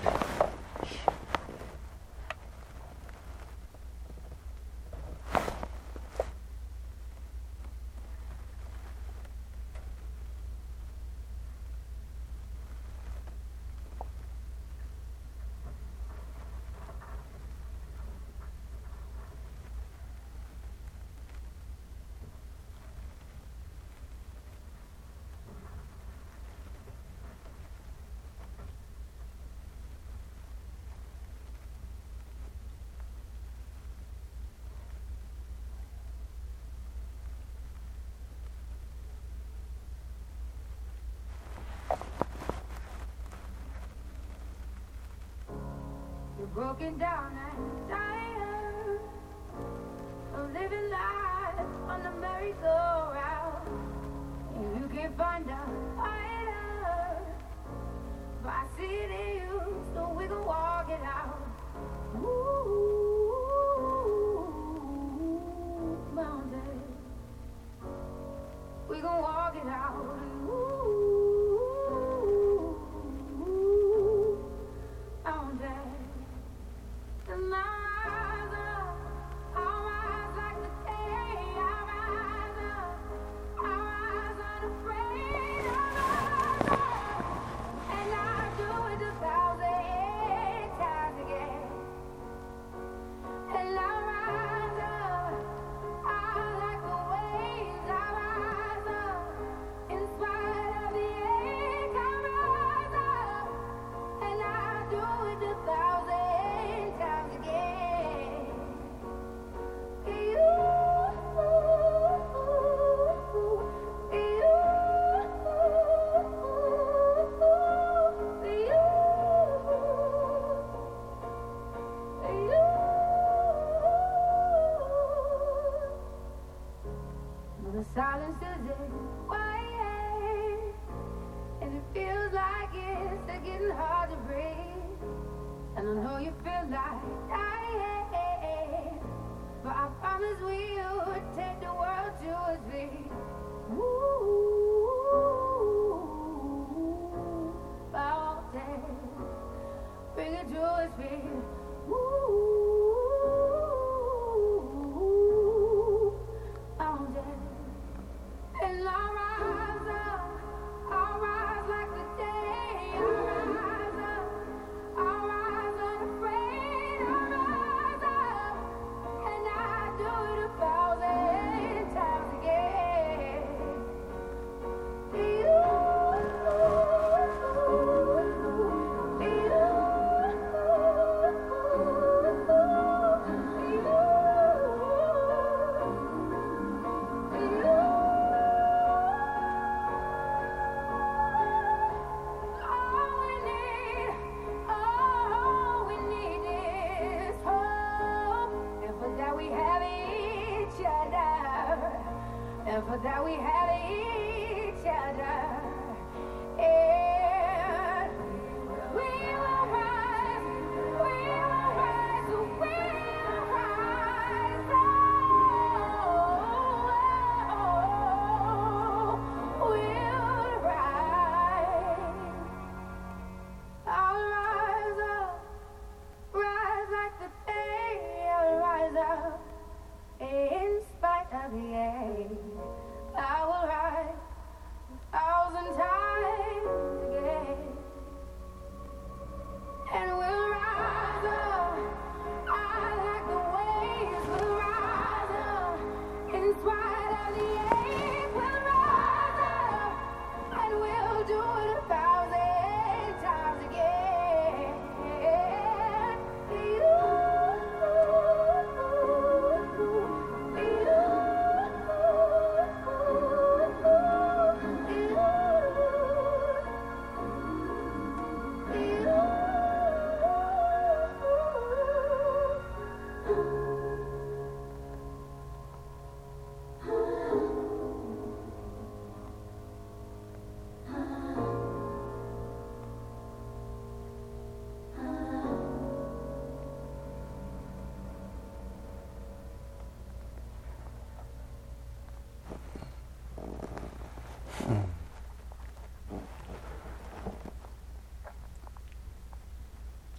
You're down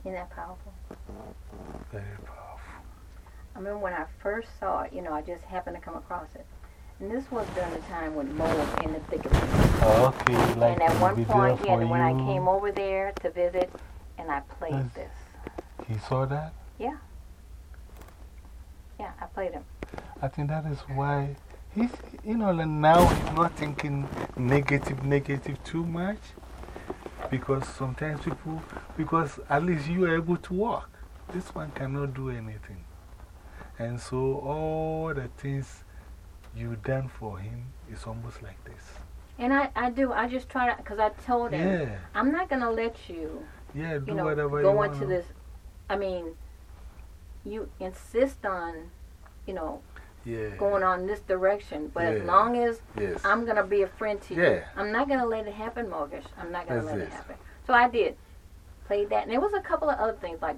Isn't that powerful? Very powerful. I remember when I first saw it, you know, I just happened to come across it. And this was during the time when Mo was in the thick of it. Oh, okay. Like and at one point, yeah, when I came over there to visit, and I played this. He saw that? Yeah. Yeah, I played him. I think that is why he's, you know, like now he's not thinking negative, negative too much. Because sometimes people, because at least you are able to walk. This one cannot do anything. And so all the things you've done for him is almost like this. And I, I do, I just try to, because I told him, Yeah. I'm not going to let you, Yeah, do you know, whatever go want. into this. I mean, you insist on, you know, Yeah. going on this direction, but as long as Yes. I'm going to be a friend to you, Yeah. I'm not going to let it happen, Mortgage. I'm not going to let it it. happen. So I did. Played that. And there was a couple of other things, like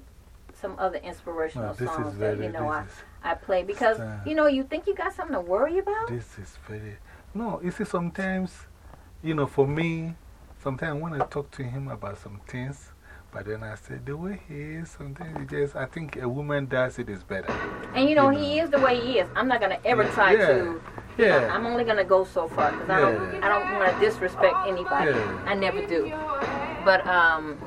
some other inspirational No, songs very- that, you know, I, I played. Because, uh, you know, you think you got something to worry about? This is very. No, you see, sometimes, you know, for me, sometimes when I talk to him about some things, but then I said, the way he is, sometimes he just, I think a woman does it is better. And you know, he is the way he is. I'm not going to ever try Yeah. to. you know, Yeah. I'm only going to go so far because I don't, I don't want to disrespect anybody. I never do. But, um,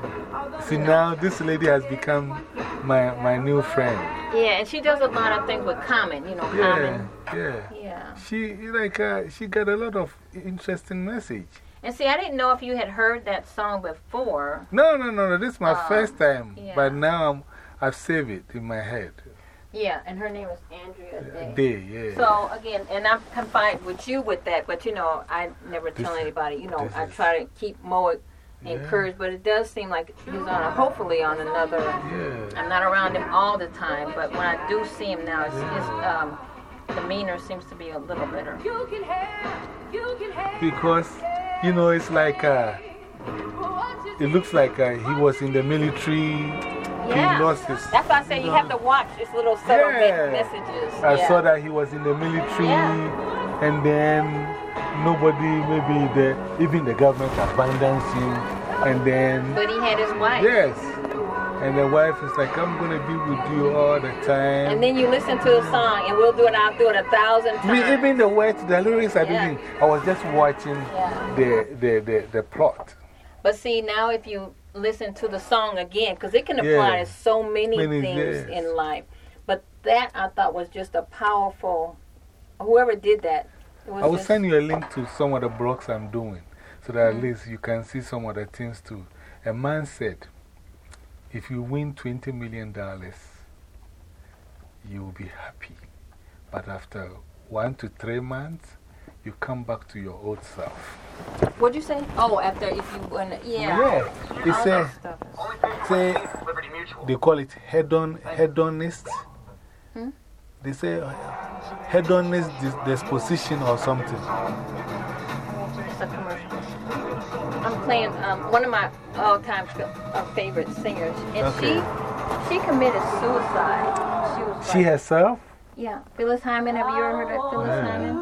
See, now this lady has become my, my new friend. yeah, and she does a lot of things with Common, you know, Yeah, Common. yeah. Yeah. She, like, uh, she got a lot of interesting message. And see, I didn't know if you had heard that song before. No, no, no, no, this is my Um, first time, yeah. but now I'm, I've saved it in my head. Yeah, and her name is Andrea Day. Day, yeah. So, again, and I'm confined with you with that, but you know, I never tell This- anybody. You know, I try to keep Mo encouraged, but it does seem like he's on a, hopefully on another. Yeah. I'm not around him all the time, but when I do see him now, his, his um, demeanor seems to be a little better. You can have, you can have. Because, you know, it's like, uh, it looks like uh, he was in the military. Yeah. He lost his. That's why I say you have to watch his little subtle Yeah. messages. I yeah. saw that he was in the military, and then nobody, maybe the, even the government abandons him, and then. But he had his wife. Yes. And the wife is like, I'm going to be with you all the time. And then you listen to the song, and we'll do it, I'll do it a thousand times. Me, even the words, the lyrics, I Yeah. didn't. I was just watching the, the, the, the plot. But see, now if you listen to the song again, because it can apply Yeah. to so many, Many, things yes. in life. But that I thought was just a powerful, whoever did that. I will send you a link to some of the blogs I'm doing so that Mm-hmm. at least you can see some of the things too. A man said, if you win $20 million, you will be happy. But after one to three months, you come back to your old self. What'd you say? Oh, after if you win, yeah. Yeah. They say, that stuff is- say they call it hedon, hedonist. Hmm? They say hedonist disposition or something. Playing um, one of my all time uh, favorite singers. And she, she committed suicide. She, was she herself? Yeah. Phyllis Hyman. Have you ever heard of Phyllis yeah. Hyman?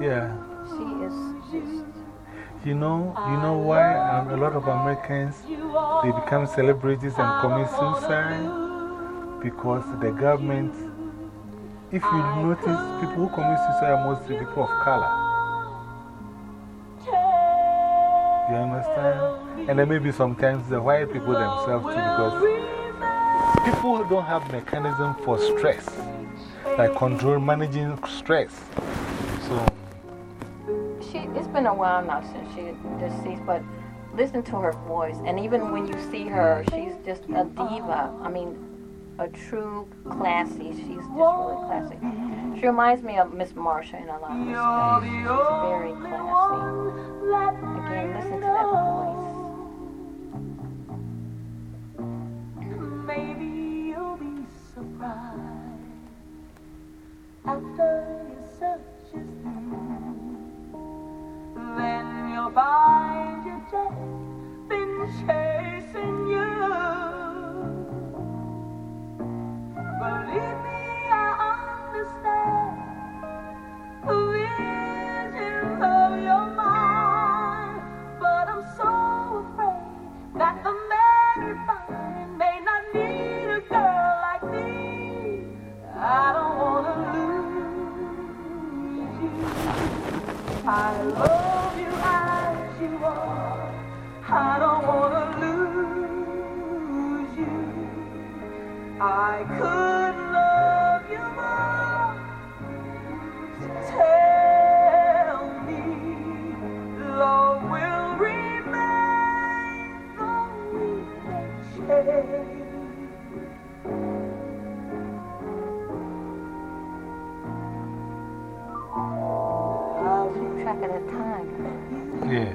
Yeah. She is just. You know, you know why um, a lot of Americans they become celebrities and commit suicide? Because the government, if you notice, people who commit suicide are mostly people of color. You understand? And then maybe sometimes the white people themselves too, because people don't have mechanism for stress, like control, managing stress. So, she, it's been a while now since she deceased, but listen to her voice. And even when you see her, she's just a diva. I mean, a true classy. She's just really classy. Mm-hmm. She reminds me of Miss Marsha in a lot of respects. She's very classy. Again, listen to that voice. Maybe you'll be surprised after your search is through. Then you'll find just been chasing you. The visions of your mind. But I'm so afraid that the man you find may not need a girl like me. I don't wanna lose you. I love. You as you are I don't wanna lose I could love you more. Tell me, love will remain, though we may change. I'll keep track of the time. Yeah.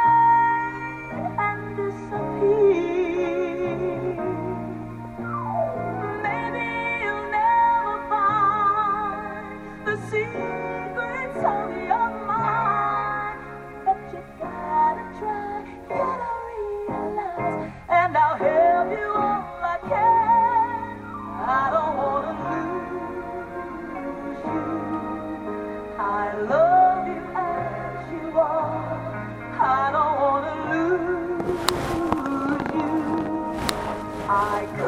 I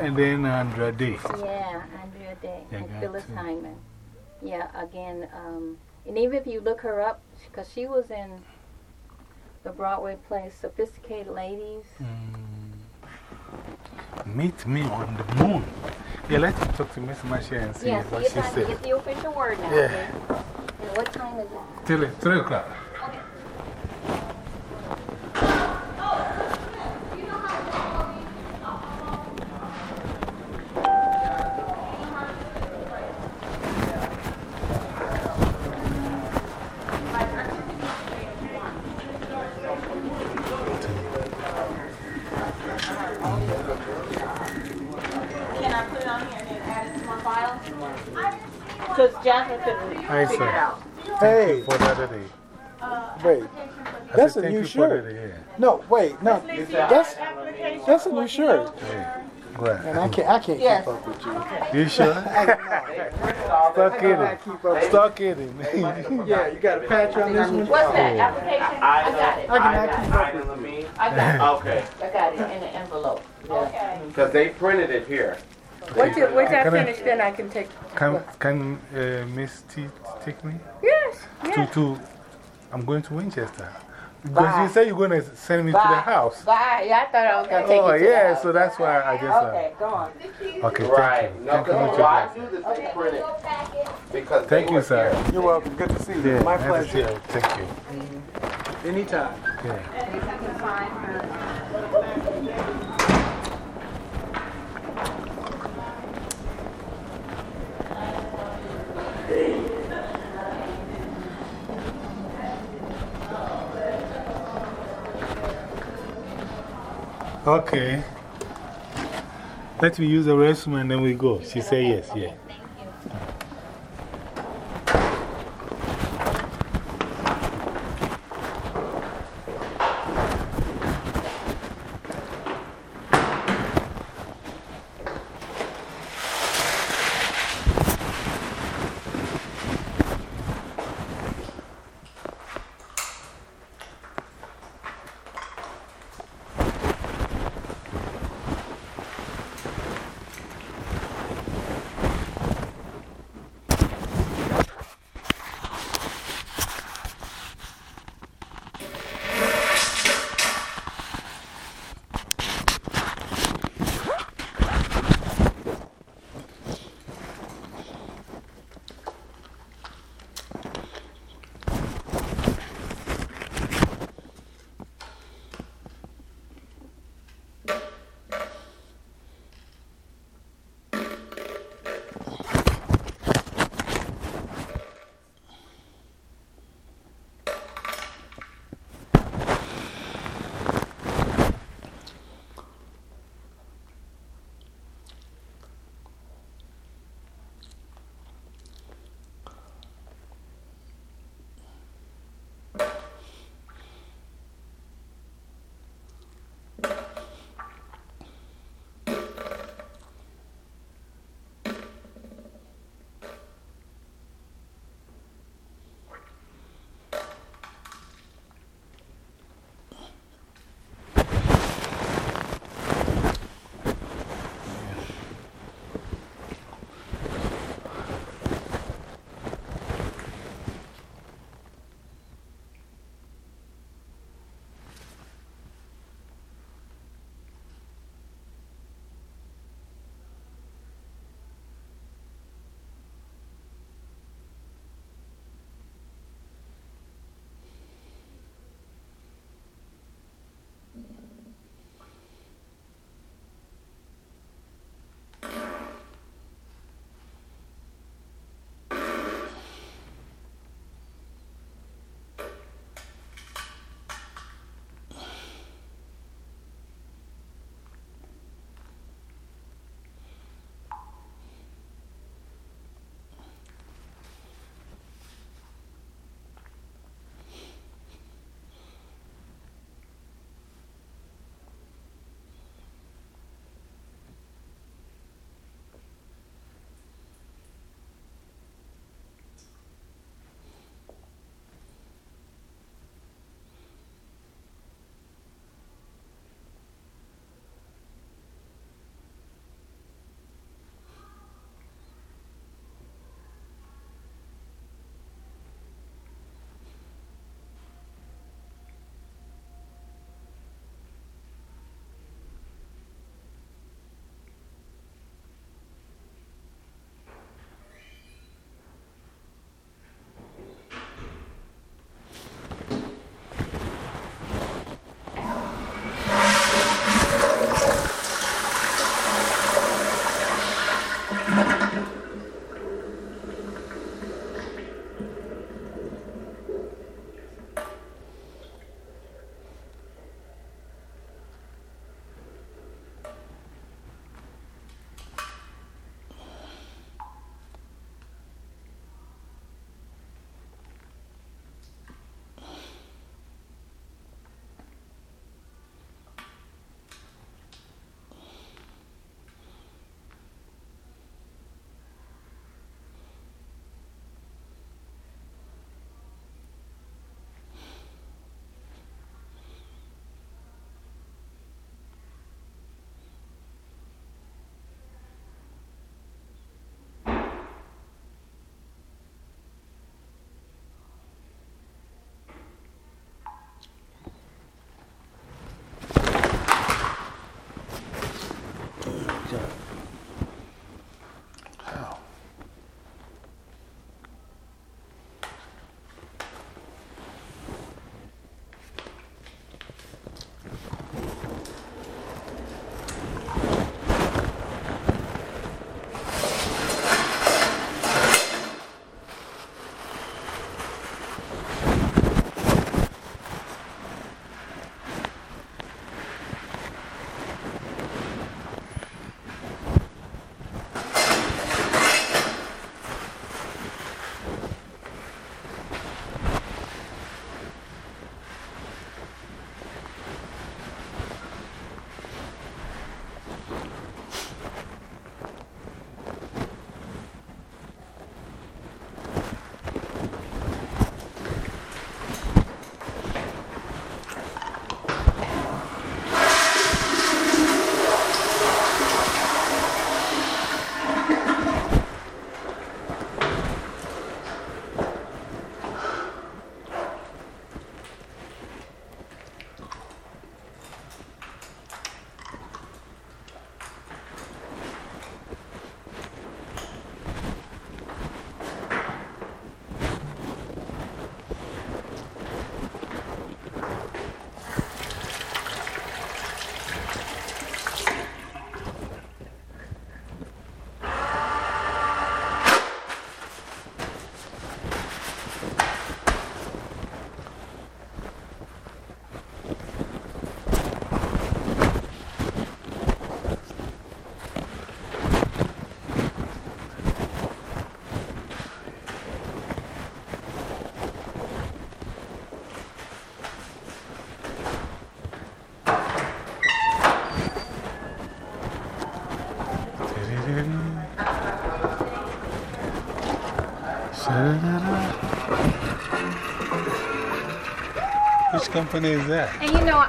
and then Andrea Day. Yeah, Andrea Day Yeah, and Phyllis two. Hyman. Yeah, again, um, and even if you look her up, because she was in the Broadway play Sophisticated Ladies. Meet me on the moon. Yeah, let's talk to Miss Marcia and see Yeah, what she if I can said. get the official word now. Yeah. okay? And what time is it? Till it- three o'clock. Can I put it on here and then add it to my file? Because Jasmine couldn't Hi, figure it sir. out. Hey. For the other day. Wait, that's said a new you for the shirt. other day. No, wait, no, that's, uh, that's a new shirt. Right. And I can't, I can't Yes. keep up with you. You sure? Stop I kidding. keep up. Stop kidding. Yeah, you got a patch on this one? What's that, application? I got it. I cannot keep up with with I got it. Okay. I got it in the envelope. Okay. Mm-hmm. Because they printed it here. Once you, once I Can I- finish, then I can take. Can, can uh, Miss T take me? Yes, yes. to, I'm going to Winchester. Bye. Because you said you're going to send me to the house. Bye. Yeah, I thought I was going to take Oh, you to the yeah, house. so that's why I just. uh, Okay, go on. Okay, thank Right. you. No, Thank you, because why do this? They print it. Because Thank you, sir. here. You're welcome. Good to see you. Yeah, My nice to see pleasure. you. Thank you. Anytime. Yeah. Okay. Let me use the restroom and then we go. She said yes, yeah. Company is that? And you know,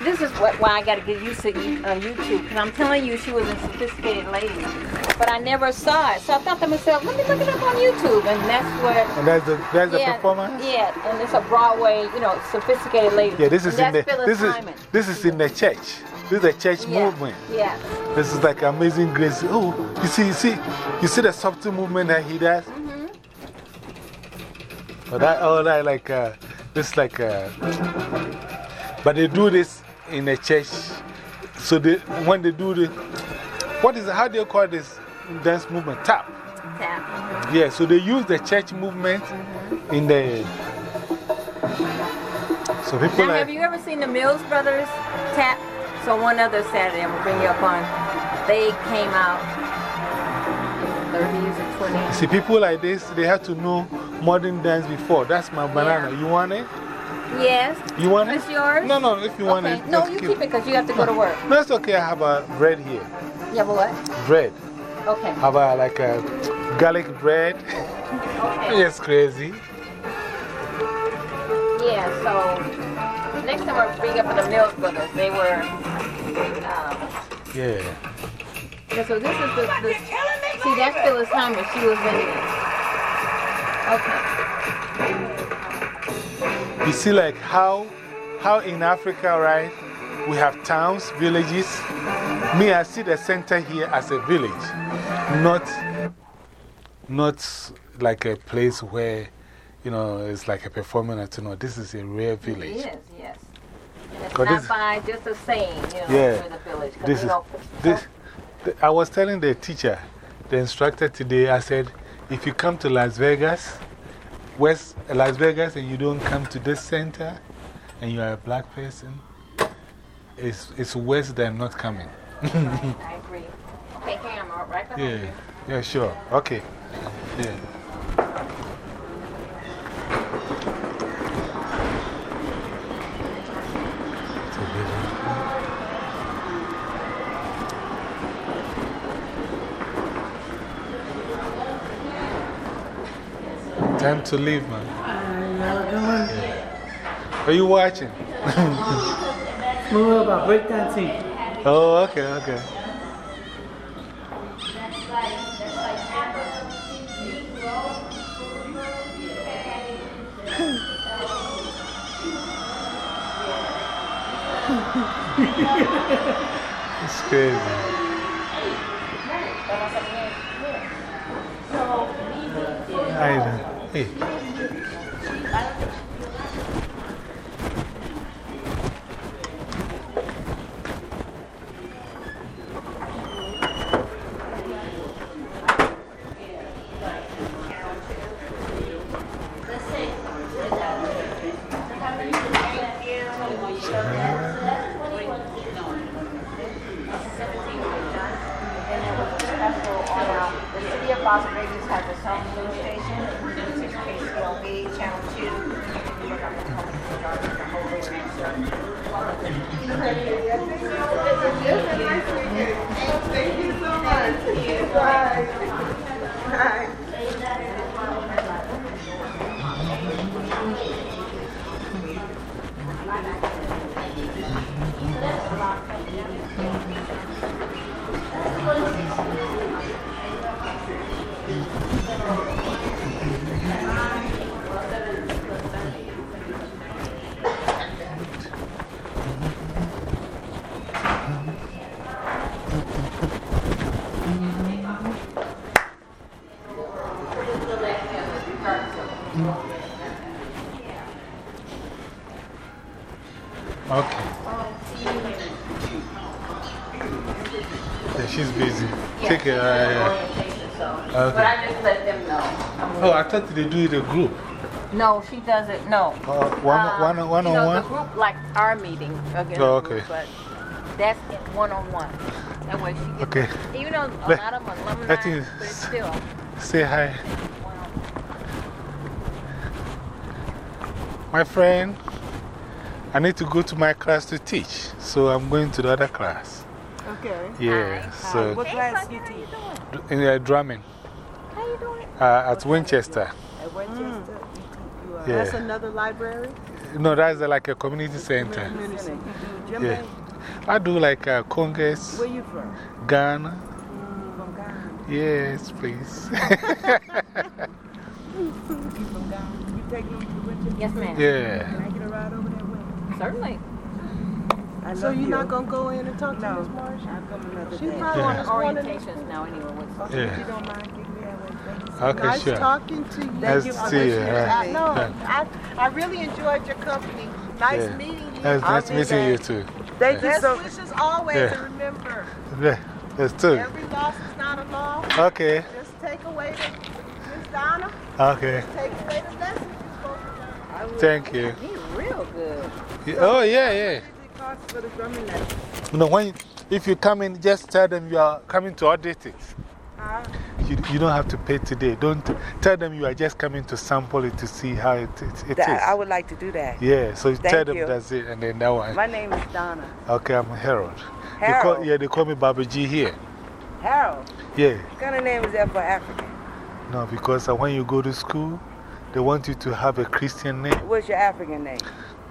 this is what, why I got to get used to uh, YouTube. Because I'm telling you, she was a sophisticated lady. But I never saw it. So I thought to myself, let me look it up on YouTube. And that's what. And that's the, that's yeah, the performance? Yeah, and it's a Broadway, you know, sophisticated lady. Yeah, this is, in the, this, is, this is in the church. This is a church yeah. movement. Yeah. This is like amazing grace. Oh, you see, you see, you see the subtle movement that he does? -hmm. But that, oh, that like, uh, this like, uh, but they do this in a church. So they, when they do the, what is it, how do you call this dance movement? Tap. Tap. Yeah, so they use the church movement -hmm. in the. So people now, like. Have you ever seen the Mills Brothers tap? So one other Saturday, I'm going to bring you up on, they came out in the 30s or 20s. See, people like this, they have to know modern dance before. That's my banana. You want it? Yes. You want it? It's yours? No, no, if you want it. No, you keep, it because you have to go to work. No, it's okay. I have a bread here. You have a what? Bread. Okay. I have a, like a garlic bread. Okay. it's crazy. Yeah, so next time we're bringing up the meals Mills Brothers. They were. Um, yeah. Yeah, so this is the. the see, that's Phyllis Hummer. She was in it. Okay. You see, like how, how in Africa, right, we have towns, villages. Me, I see the center here as a village, not, not like a place where, you know, it's like a performance. No, this is a real village. It is, yes. It's not this, by just a saying, you know, yeah, the village. This is, this, the, I was telling the teacher, the instructor today, I said, if you come to Las Vegas, West Las Vegas, and you don't come to this center, and you are a black person, it's, it's worse than not coming. I agree. Okay, camera, right behind Yeah, yeah, sure. Okay. Yeah. Time to leave, man. Yeah. Are you watching? More about breakdancing. Oh, okay, okay. it's crazy. I know. Hey. Okay. Yeah, she's busy. Take care. Uh, okay. But I just let them know. Oh, I thought they do it a group. No, she doesn't. No. Uh, one, um, one, one on know, one? The group, like our meeting. Again, oh, okay. Group, but that's one on one. That way she gets. Okay. Even though a let, lot of them alumni, let you but still. Say hi. My friend, I need to go to my class to teach, so I'm going to the other class. Okay. Yeah. Hi. So, what class you teach? In uh, drumming. How you doing? Uh, at Winchester. At Winchester? Mm. You, are another library? No, that's uh, like a community center. Community. Jim Yeah. I do like uh, congas. Where you from? Ghana. From Ghana. Yes, please. You from Ghana? You take them to Richard? Yes, ma'am. Yeah. Can I get a ride over there with? Certainly. I so you're not going to go in and talk to Miss Marshall? I'll come another She day. probably Yeah. wants orientations now anyway. What's Yeah. If you don't mind, Okay, nice sure. talking to you. Nice to see you, huh? I, no, I, I really enjoyed your company. Nice Yeah. meeting you. Nice, nice meeting back. you too. Thank Yeah. you so much. Best wishes always, Yeah. and remember, Yeah, That's too. every loss is not a loss. Okay. Just take away the, Miss Donna, Okay. take away the lessons you're supposed to learn. Thank you. He's real good. Yeah, Oh, yeah, yeah. It costs for the drumming lesson. You know, when, if you come in, just tell them you are coming to audit it. Huh? You, you don't have to pay today. Don't tell them you are just coming to sample it to see how it, it, it is. That- I would like to do that. Yeah, so Thank tell them you. that's it, and then that one. My name is Donna. Okay, I'm Harold. They Harold? call, yeah, they call me Baba G here. Harold. Yeah, What kind of name is that for African? no, because uh, when you go to school, they want you to have a Christian name. What's your African name?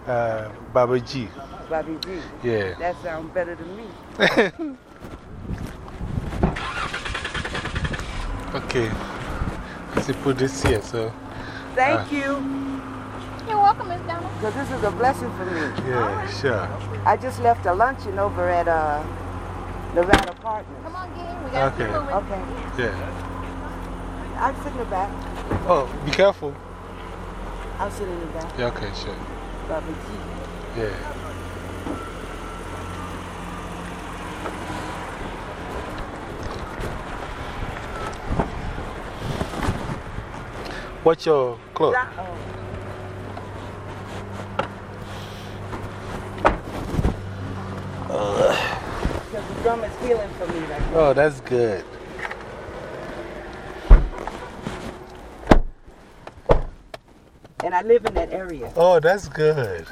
Uh, Baba G. Bobby G. Yeah. That sounds better than me. Okay. Let's put this here, so. Thank uh, you. You're welcome, Miss Donna. Because this is a blessing for me. Yeah, sure. I just left a luncheon over at uh, Nevada Partners. Come on, gang. We got to Okay. keep moving. Okay. Yeah. I'll sit in the back. Oh, be careful. I'll sit in the back. Yeah, okay, sure. Bobby G. Yeah. What's your cloth? Because the drum is healing for me right now. Oh, that's good. And I live in that area. Oh, that's good.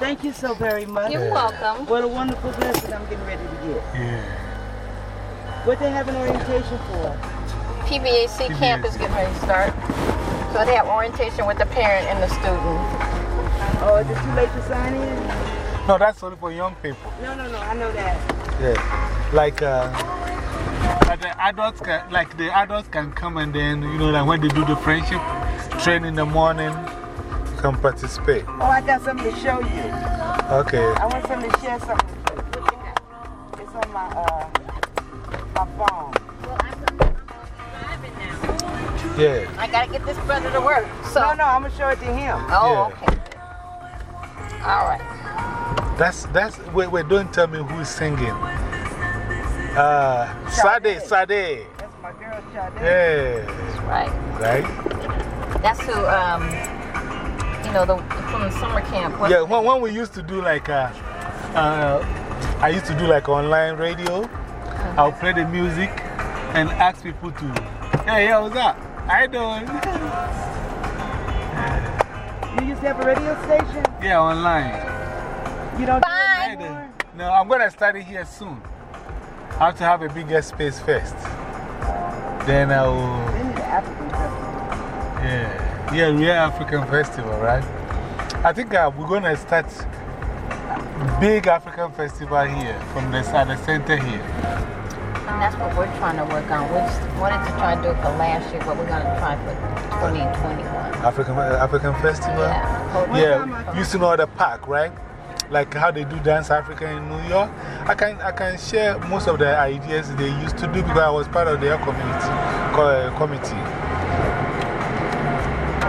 Thank you so very much. You're welcome. What a wonderful blessing I'm getting ready to get. Yeah. What they have an orientation for? PBAC camp is getting ready to start. So they have orientation with the parent and the student. Oh, is it too late to sign in? No, that's only for young people. No, no, no, I know that. Yeah. Like, uh, but the adults can, like the adults can come and then, you know, like when they do the friendship train in the morning, you can participate. Oh, I got something to show you. Okay. I want something to share something with you. It's on my, uh, my phone. Yeah. I got to get this brother to work. So. No, no, I'm going to show it to him. Oh, okay. All right. That's, that's, wait, wait, don't tell me who's singing. Uh, Sade, Sade. That's my girl, Sade. Yeah. Right. Right? That's who, um, you know, the, from the summer camp. What- Yeah, when, when we used to do like, uh, uh, I used to do like online radio, I'll play the music and ask people to, hey, yeah, what's up? How you doing? You used to have a radio station? Yeah, online. You don't Bye. do it? No, I'm going to start it here soon. I have to have a bigger space first. Then I will. Need an African festival. Yeah, yeah, Real African Festival, right? I think uh, we're going to start big African festival here from the, at the center here. And that's what we're trying to work on. We just wanted to try to do it for last year, but we're going to try for 2021. African, African festival? Yeah. Yeah, used to know the park, right? Like how they do Dance Africa in New York. I can, I can share most of the ideas they used to do because I was part of their community, co committee.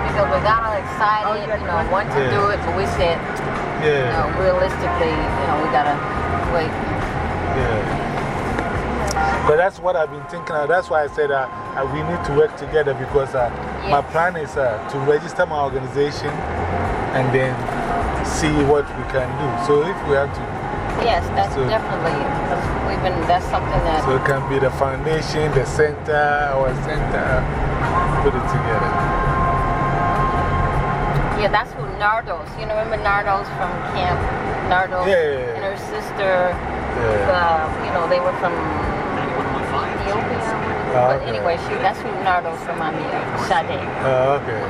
Because we got all excited, oh, you know, want to Yeah. do it, but we said, you Yeah. know, realistically, you know, we got to wait. Yeah. But that's what I've been thinking of. That's why I said uh, uh, we need to work together because uh, my plan is uh, to register my organization and then see what we can do. So if we have to, Yes, that's So- definitely, because we've been, that's something that, so it can be the foundation, the center, our center, put it together. yeah, that's who Nardos, you know, remember Nardos from camp? Nardos Yeah. and her sister, Yeah. uh, you know, they were from Ethiopia. Ah, But okay. anyway, she, that's who Nardos from. me of, Sade. Uh, okay.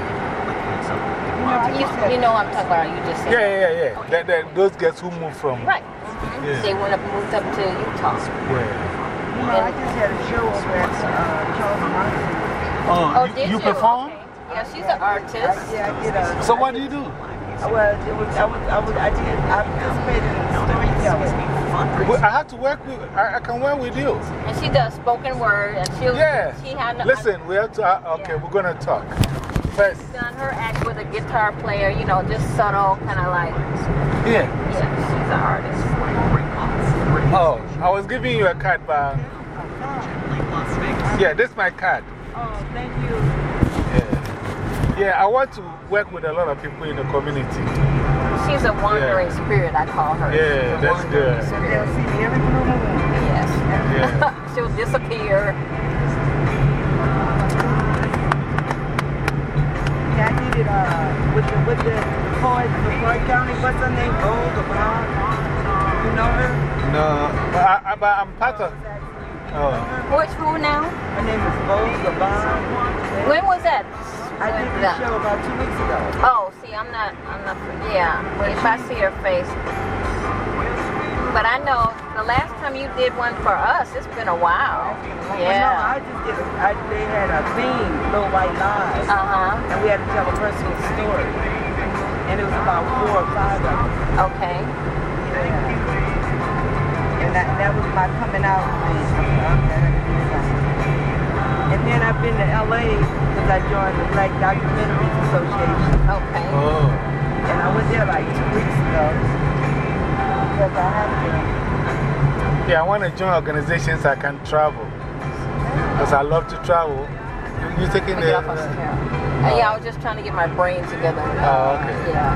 You, you know what I'm talking about, you just said. Yeah, yeah, yeah. yeah. That, that, those girls who moved from. Right. Yeah. They went up, moved up to Utah. Yeah. You know, I just had a show over at uh, Charles Bronson. Oh, oh you, did you perform? Okay. Yeah, she's an artist. I, yeah, I did a, So, what do you do? Well, it was, I, was, I, was, I did, I participated in storytelling. I have to work with, I, I can work with you. And she does spoken word. And she'll, yeah. She had no, Listen, we have to, uh, okay, we're going to talk. First. She's done her act with a guitar player, you know, just subtle, kind of like. Yeah. Yeah, she's an artist. Oh, I was giving you a card, but. Yeah, this is my card. Oh, thank you. Yeah. Yeah, I want to work with a lot of people in the community. She's a wandering spirit, I call her. Yeah, that's good. They'll see me every blue moon. Yes. Yeah. She'll disappear. Yeah, I did it uh, with, the, with the poet for Floyd County. What's her name? Gold or Brown? You know her? No, but, I, but I'm part of. Oh. Which who now? Her name is Rose Gavon. When was that? I did the show about two weeks ago. See, I'm not, I'm not, yeah. If I see her face. But I know the last time you did one for us, it's been a while. Yeah. no, I just did a, I, they had a theme, Little White Lies. Uh huh. And we had to tell a personal story. And it was about four or five of us. Okay. Yeah. And that, that was my coming out thing. And then I've been to LA because I joined the Black Documentaries Association. Okay. Oh. And I was there like two weeks ago. Because I have to. Yeah, I want to join organizations I can travel. Because I love to travel. You, you taking the. Uh, yeah, I was just trying to get my brain together. Oh, okay. Yeah.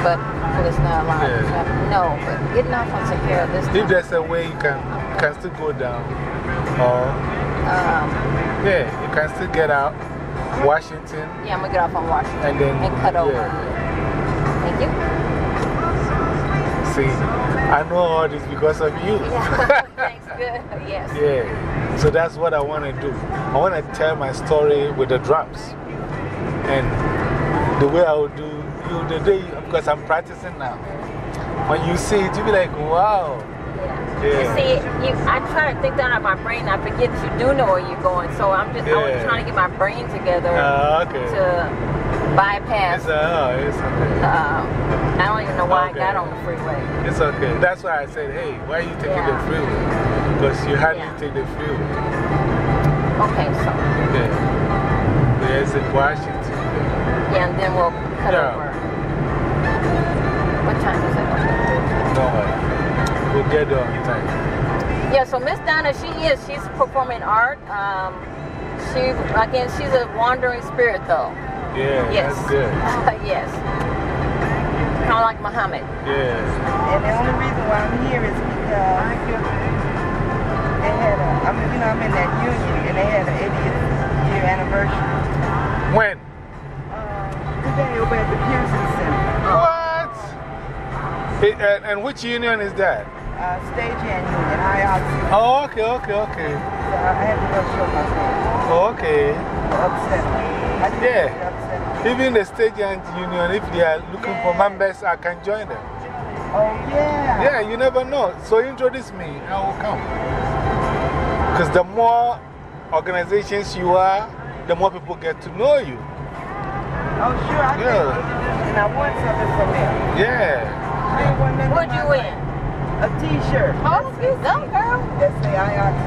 But, but it's not allowed. Yeah. No, but getting off on Sahara this time. If there's a way you can, you can still go down. Or. Um, yeah, you can still get out. Washington. Yeah, I'm to get off on Washington. And then. And cut over. Thank you. See, I know all this because of you. Yeah, thanks, good. Yes. Yeah. So that's what I want to do. I want to tell my story with the drums. And the way I would do, you, the day, because I'm practicing now. When you see it, you'll be like, wow. Yeah. You see, you, I try to think that out of my brain. I forget you do know where you're going. So I'm just Yeah. I was trying to get my brain together Ah, okay. to bypass. It's, uh, it's okay. Uh, I don't even know why Okay. I got on the freeway. It's okay. That's why I said, hey, why are you taking the Yeah. freeway? Because you hardly Yeah. take the freeway. Okay, so. Yeah. There's in Washington. Yeah, and then we'll cut Yeah. over. What time is it? No worry. We'll get there on time. Yeah, so Miss Donna, she is. She's performing art. Um, she, again, she's a wandering spirit, though. Yeah, Yes. that's good. yes. Kind of like Muhammad. Yeah. And the only reason why I'm here is because they had a, I mean, you know, I'm in that union and they had an 80th year anniversary. When? Today over at the Pearson Center. What? It, and, and which union is that? Uh, Stagehand Union, IOC. Oh, okay, okay, okay. So I had to go show my face. Oh, okay. Upset. I Yeah. upset. Even the stage and union, if they are looking for members, I can join them. Oh, yeah. Yeah, you never know. So introduce me, I will come. Because the more organizations you are, the more people get to know you. Oh, sure. I Yeah. and I won something from them. Yeah. What'd you win? A t-shirt. Oh, you go, girl. That say IOC.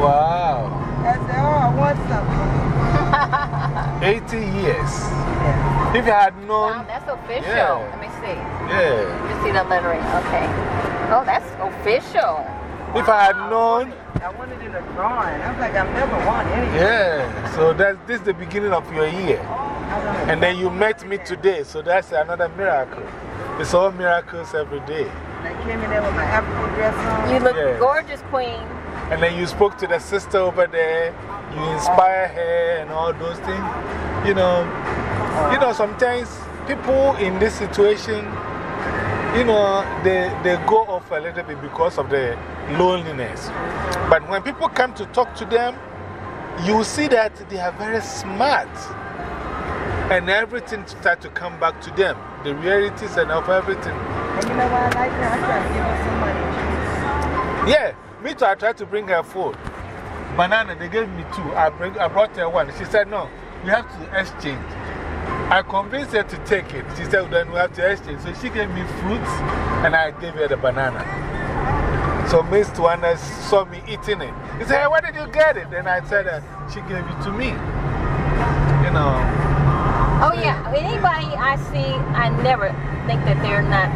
Wow. I said, oh, I want something. 80 years. If you had known. Wow, that's official. Yeah. Let me see. Yeah. Let me see the lettering. Okay. Oh, that's official. If I had known. I wanted in a drawing. I was like, I've never won anything. Yeah. So that's, this is the beginning of your year. And then you met me today, so that's another miracle. It's all miracles every day. I came in there with my African dress on. You look Yeah. gorgeous, queen. And then you spoke to the sister over there, you inspire her and all those things. You know, you know, sometimes people in this situation, you know, they, they go off a little bit because of the loneliness. But when people come to talk to them, you see that they are very smart. And everything start to come back to them. The realities and of everything. And you know why I like her? I try to give her some money. Yeah, me too. I tried to bring her food. Banana, they gave me two. I, bring, I brought her one. She said, no, we have to exchange. I convinced her to take it. She said, then we have to exchange. So she gave me fruits and I gave her the banana. So Miss Tuana saw me eating it. He said, hey, where did you get it? And I said, uh, she gave it to me. You know. Oh, yeah. Anybody I see, I never think that they're not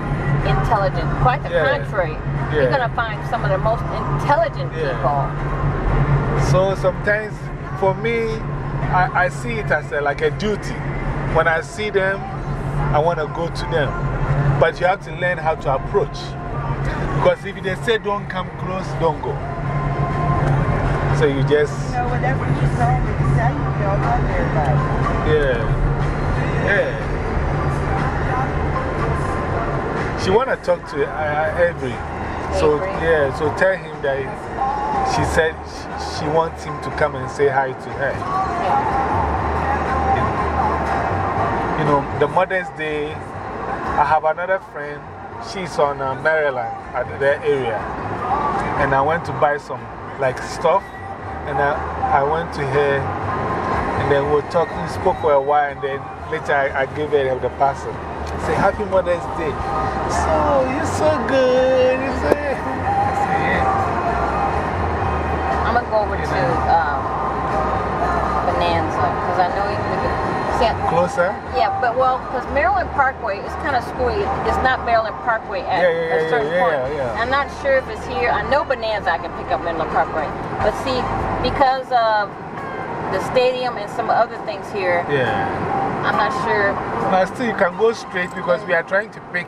intelligent. Quite the Yeah. contrary. Yeah. You're going to find some of the most intelligent people. So sometimes for me, I, I see it as a, like a duty. When I see them, I want to go to them. But you have to learn how to approach. Because if they say don't come close, don't go. So you just, You know, whatever you me say, you don't love everybody. yeah. Yeah. She want to talk to uh, Avery. So, yeah, so tell him that she said she, she wants him to come and say hi to her. You know, the Mother's Day, I have another friend. She's on uh, Maryland at their area. And I went to buy some like stuff. And I, I went to her. And then we were talking, spoke for a while. And then later I, I gave her the parcel. Said, Happy Mother's Day. So, you're so good. You say, I said, yeah. I'm going to go over to um, Bonanza because I know you I- Closer? Yeah, but well, because Maryland Parkway is kind of screwy. It's not Maryland Parkway at Yeah, yeah, a certain yeah, point. yeah, yeah. I'm not sure if it's here. I know Bonanza I can pick up Maryland Parkway. But see, because of the stadium and some other things here, Yeah. I'm not sure. Now, still, you can go straight because we are trying to pick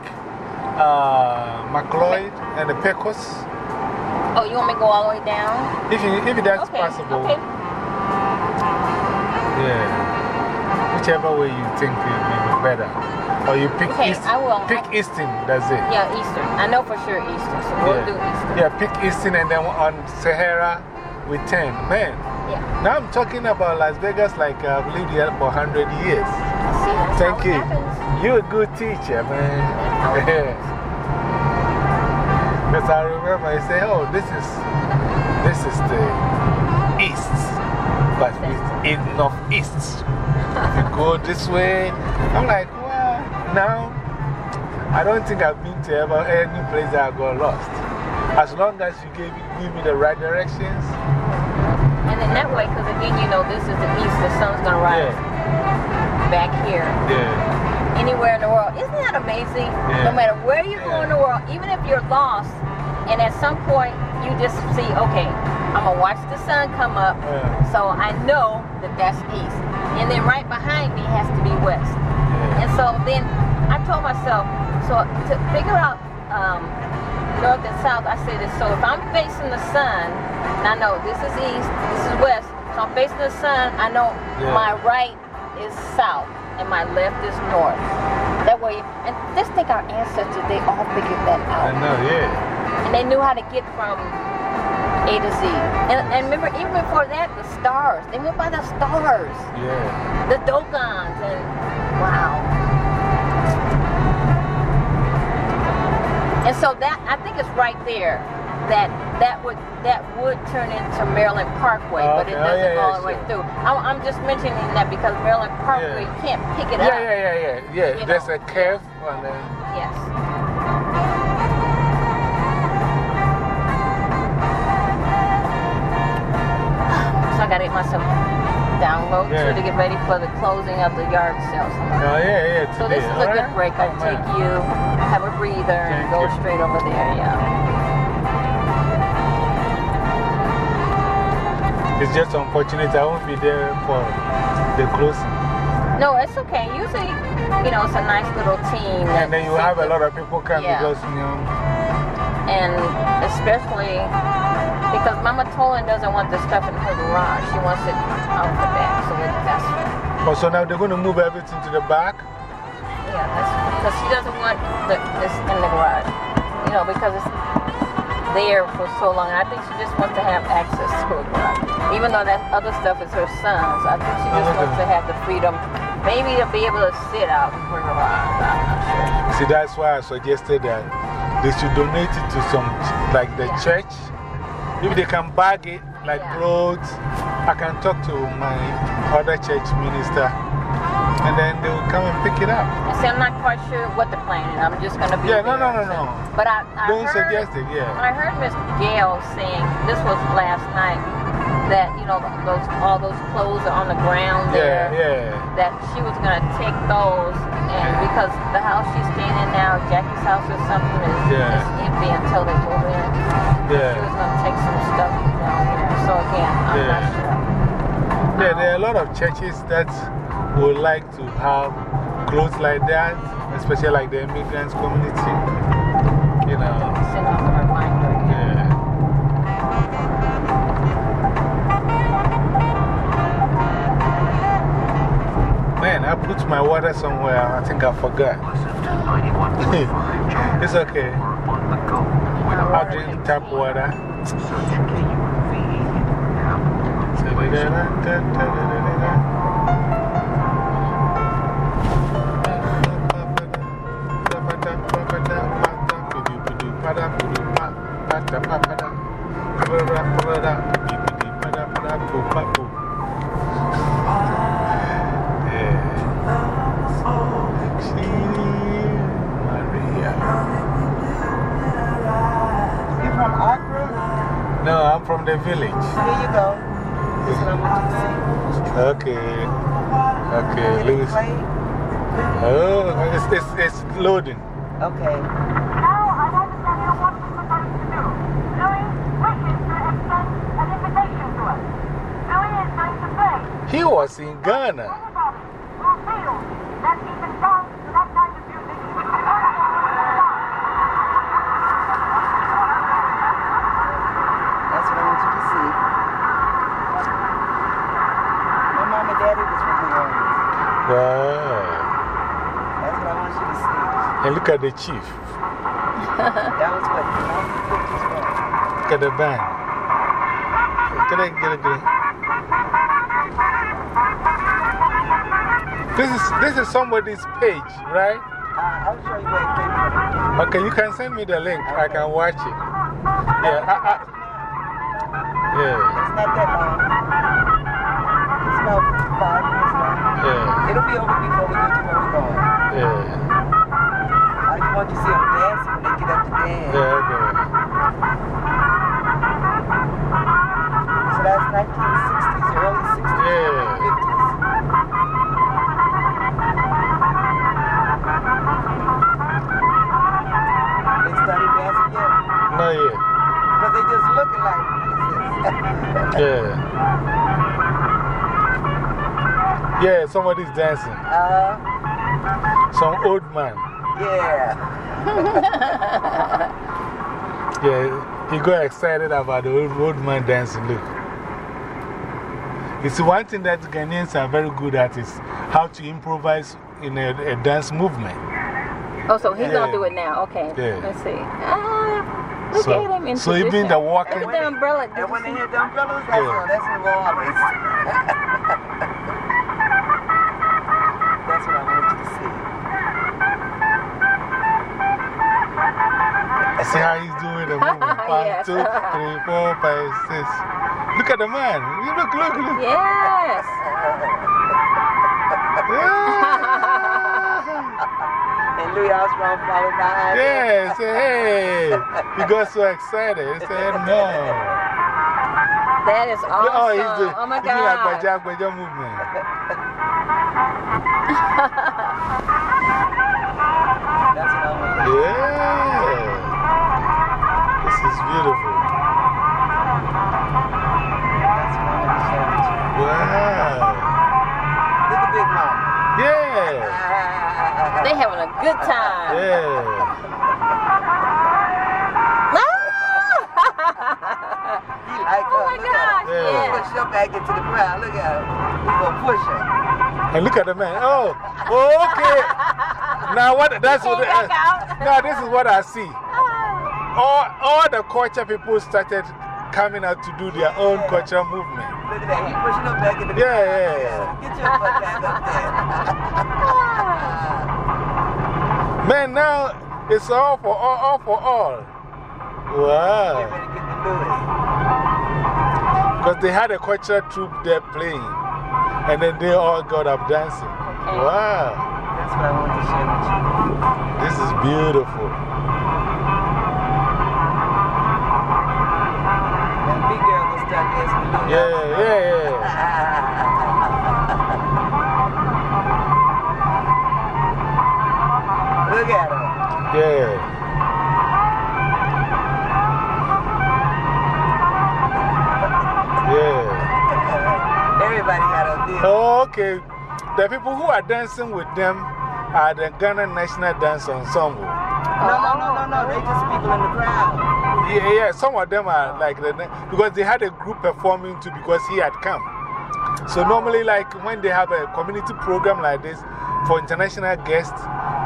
uh, McLeod and the Pecos. Oh, you want me to go all the way down? If, you, if that's Okay, possible. okay. Yeah. Whichever way you think it may be better. Or you pick Okay, East, I will. Pick Easton, that's it. Yeah, Eastern. I know for sure Eastern. So we'll yeah. do Eastern. Yeah, pick Easton and then on Sahara we 10. Man, Yeah. now I'm talking about Las Vegas like I've lived here for 100 years. Thank you. You're a good teacher, man. Because I remember I say, oh, this is, this is the east, but it's in northeast. You go this way. I'm like, well, now I don't think I've been to ever any place that I got lost. As long as you give, give me the right directions. And then that way, because again, you know, this is the east, the sun's going to rise back here. Yeah. Anywhere in the world. Isn't that amazing? Yeah. No matter where you go in the world, even if you're lost, and at some point you just see, okay, I'm going to watch the sun come up, so I know that that's east. And then right behind me has to be west. And so then I told myself, so to figure out um, north and south, I said this. So if I'm facing the sun, and I know this is east, this is west, so I'm facing the sun, I know Yeah. my right is south and my left is north. That way, and just think our ancestors, they all figured that out. I know, yeah. And they knew how to get from A to Z. And, and remember, even before that, the stars. They went by the stars. Yeah. The Dogons and wow. And so that I think it's right there that that would that would turn into Maryland Parkway, but it Oh, doesn't yeah, go all the way through. I'm, I'm just mentioning that because Maryland Parkway you can't pick it Yeah, up. yeah, yeah, yeah. Yeah, there's know. a curve on the. Yes. I gotta get myself download Yeah. too to get ready for the closing of the yard sale. Oh, yeah, yeah. So this is a good break. I Oh, take man. you, have a breather, and go straight over there. Yeah. It's just unfortunate I won't be there for the closing. No, it's okay. Usually, you know, it's a nice little team. And then you have a lot of people come Yeah. because, you know. And especially because Mama Tolan doesn't want the stuff in her garage. She wants it out the back. So it, that's, Oh, so now they're going to move everything to the back? yeah, that's because she doesn't want the, this in the garage. You know, because it's there for so long. I think she just wants to have access to a garage. Even though that other stuff is her son's, I think she just wants to have the freedom Maybe to be able to sit up for a while. See, that's why I suggested that they should donate it to some, like the church. If they can bag it, like clothes, I can talk to my other church minister and then they will come and pick it up. See, I'm not quite sure what the plan is. I'm just going to be. Yeah, no, no, no, no. But I, I Don't heard, suggest it, yeah. I heard Miss Gail saying, this was last night, that, you know, those, all those clothes are on the ground there. Yeah, yeah. That she was going to take those, and because the house she's staying in now, Jackie's house or something, is, Yeah. is empty until they move in. Yeah. She was to take some stuff down there. So again, I'm Yeah. not sure. Yeah, there are a lot of churches that would like to have clothes like that, especially like the immigrants community. You know. I put my water somewhere. I think I forgot. it's okay. I'll drink tap water. You No, I'm from the village. Here you go. This is what I want you to see. Okay. Okay, Louis. Oh, it's, it's, it's loading. Okay. Now I understand you what we're supposed to do. Louis wishes to extend an invitation to us. Louis is going to play. He was in Ghana. That's what I want you to see. My mom and daddy was from New Orleans. Wow. That's what I want you to see. And look at the chief. that was what the last pictures were. Look at the band. Get it, get it, get it. This is, this is somebody's page, right? Uh, I'll show you where it came from. Okay, you can send me the link. I can watch it. Yeah, I, I, yeah, It's not that long. It's about five minutes long. Yeah. It'll be over before we get to where we're going. yeah. Want you to see them dancing when they get up to dance. Yeah, okay. So that's 1960s, early 60s, Yeah. 50s. They started dancing yet? Not yet. Because they just looking like, what is this? Yeah. Yeah, somebody's dancing. Uh, Some old man. yeah. Yeah, he got excited about the old, old man dancing. Look. It's one thing that Ghanaians are very good at is how to improvise in a, a dance movement. Oh, so he's going to do it now. Okay. Yeah. Let's see. Ah, look So- at him so even position. the walking- Look at the umbrella. And when they hit the umbrellas, that's, Yeah. that's New Orleans. See how he's doing the movement? One, Yes. two, three, four, five, six. Look at the man. You Look, look, look. Yes. And Louis Armstrong followed behind. Yes, hey. He got so excited. He said, no. That is awesome. Oh, he's doing, oh my he's doing God. Baja Baja movement. That's what I want Yeah. This is beautiful. That's what I want to show you. Wow. Look at Big Mama. Yeah. They having a good time. Yeah. Ah! Oh he like Oh her. my Look at gosh, her. yeah. Push her back into the crowd. Look at her. We gonna push her. And look at the man. Oh, oh okay. Now, what? That's what. Came back out. now, this is what I see. Ah. All, all the culture people started coming out to do their own cultural movement. Look at that. He pushing up back in the Yeah, yeah, yeah. Get your butt back up there. Man, now it's all for all, all for all. Wow. Because they had a cultural troupe there playing, and then they all got up dancing. Wow. That's what I want to share with you. This is beautiful. Yeah, yeah, yeah. Look at her. Yeah. Yeah. Everybody got a deal. Oh, okay. The people who are dancing with them are the Ghana National Dance Ensemble. No, no, no, no, no. They just people in the crowd. Yeah, yeah, some of them are like, the, because they had a group performing too because he had come. So normally, like when they have a community program like this for international guests,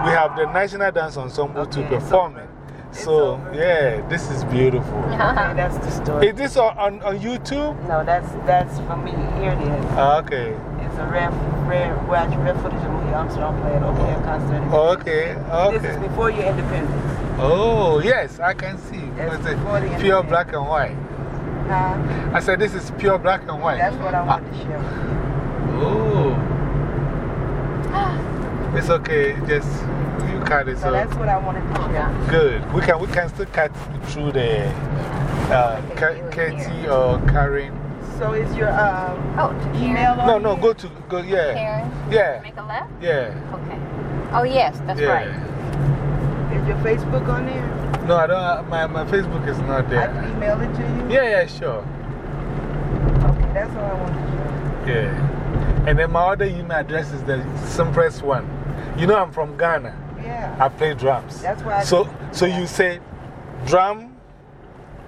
we have the National Dance Ensemble to perform it. So, yeah, this is beautiful. Okay, that's the story. Is this on, on, on YouTube? No, that's, that's for me. Here it is. Ah, okay. It's a rare, rare, watch, rare footage of Armstrong playing open air concert. Okay, okay. This is before your independence. Oh, yes, I can see. That's What's it? Pure black and white. Huh? I said this is pure black and white. That's what I wanted to share. Oh. It's okay, just you cut it. So that's what I wanted to share. Good. We can, we can still cut through the uh, Katie or Karen. So is your um, oh, email on No, no, go to, go, yeah. Karen? Yeah. Make a left? Yeah. Okay. Oh, yes, that's Yeah. right. Is your Facebook on there? No, I don't, my, my Facebook is not there. I can email it to you? Yeah, yeah, sure. Okay, that's all I want to share. Yeah. And then my other email address is the simplest one. You know, I'm from Ghana. Yeah. I play drums. That's why I So, so you say drum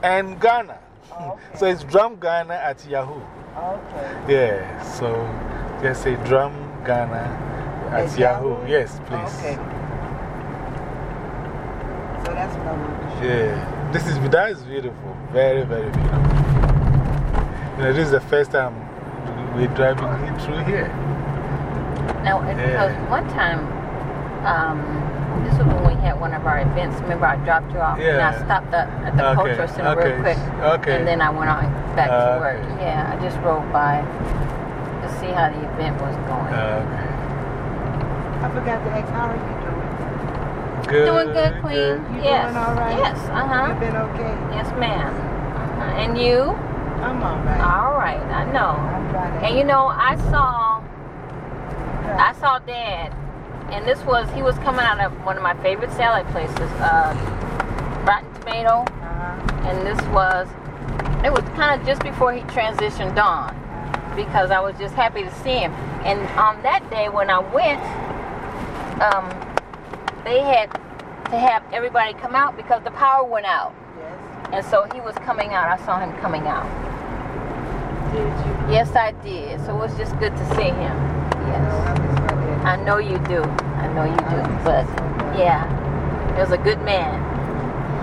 and Ghana. So it's drum Ghana at Yahoo. Okay. Yeah, so just say drum Ghana at At Yahoo. Yahoo? Yes, please. Okay. So that's what I wanted to share. Yeah, this is, that is beautiful. Very, very beautiful. You know, this is the first time we're driving through here. Now, it- because one time, um, this was when we had one of our events. Remember, I dropped you off and I stopped at, at the Okay, cultural center okay, real quick. okay. And then I went on back Uh, to work. Yeah, I just rode by to see how the event was going. okay. I forgot to ask, how are you doing? Good. doing good, Queen? You yes. doing all right? Yes, uh huh. You've been okay? Yes, ma'am. Uh-huh. And you? I'm all right. All right, I know. And you know, I saw, I saw Dad, and this was, he was coming out of one of my favorite salad places, uh, Rotten Tomato. Uh-huh. And this was, it was kind of just before he transitioned on, because I was just happy to see him. And on that day when I went, um, they had to have everybody come out because the power went out. Yes. And so he was coming out. I saw him coming out. Did you? Yes, I did. So it was just good to see him. Yes. I know you do. I know you do. But yeah, he was a good man.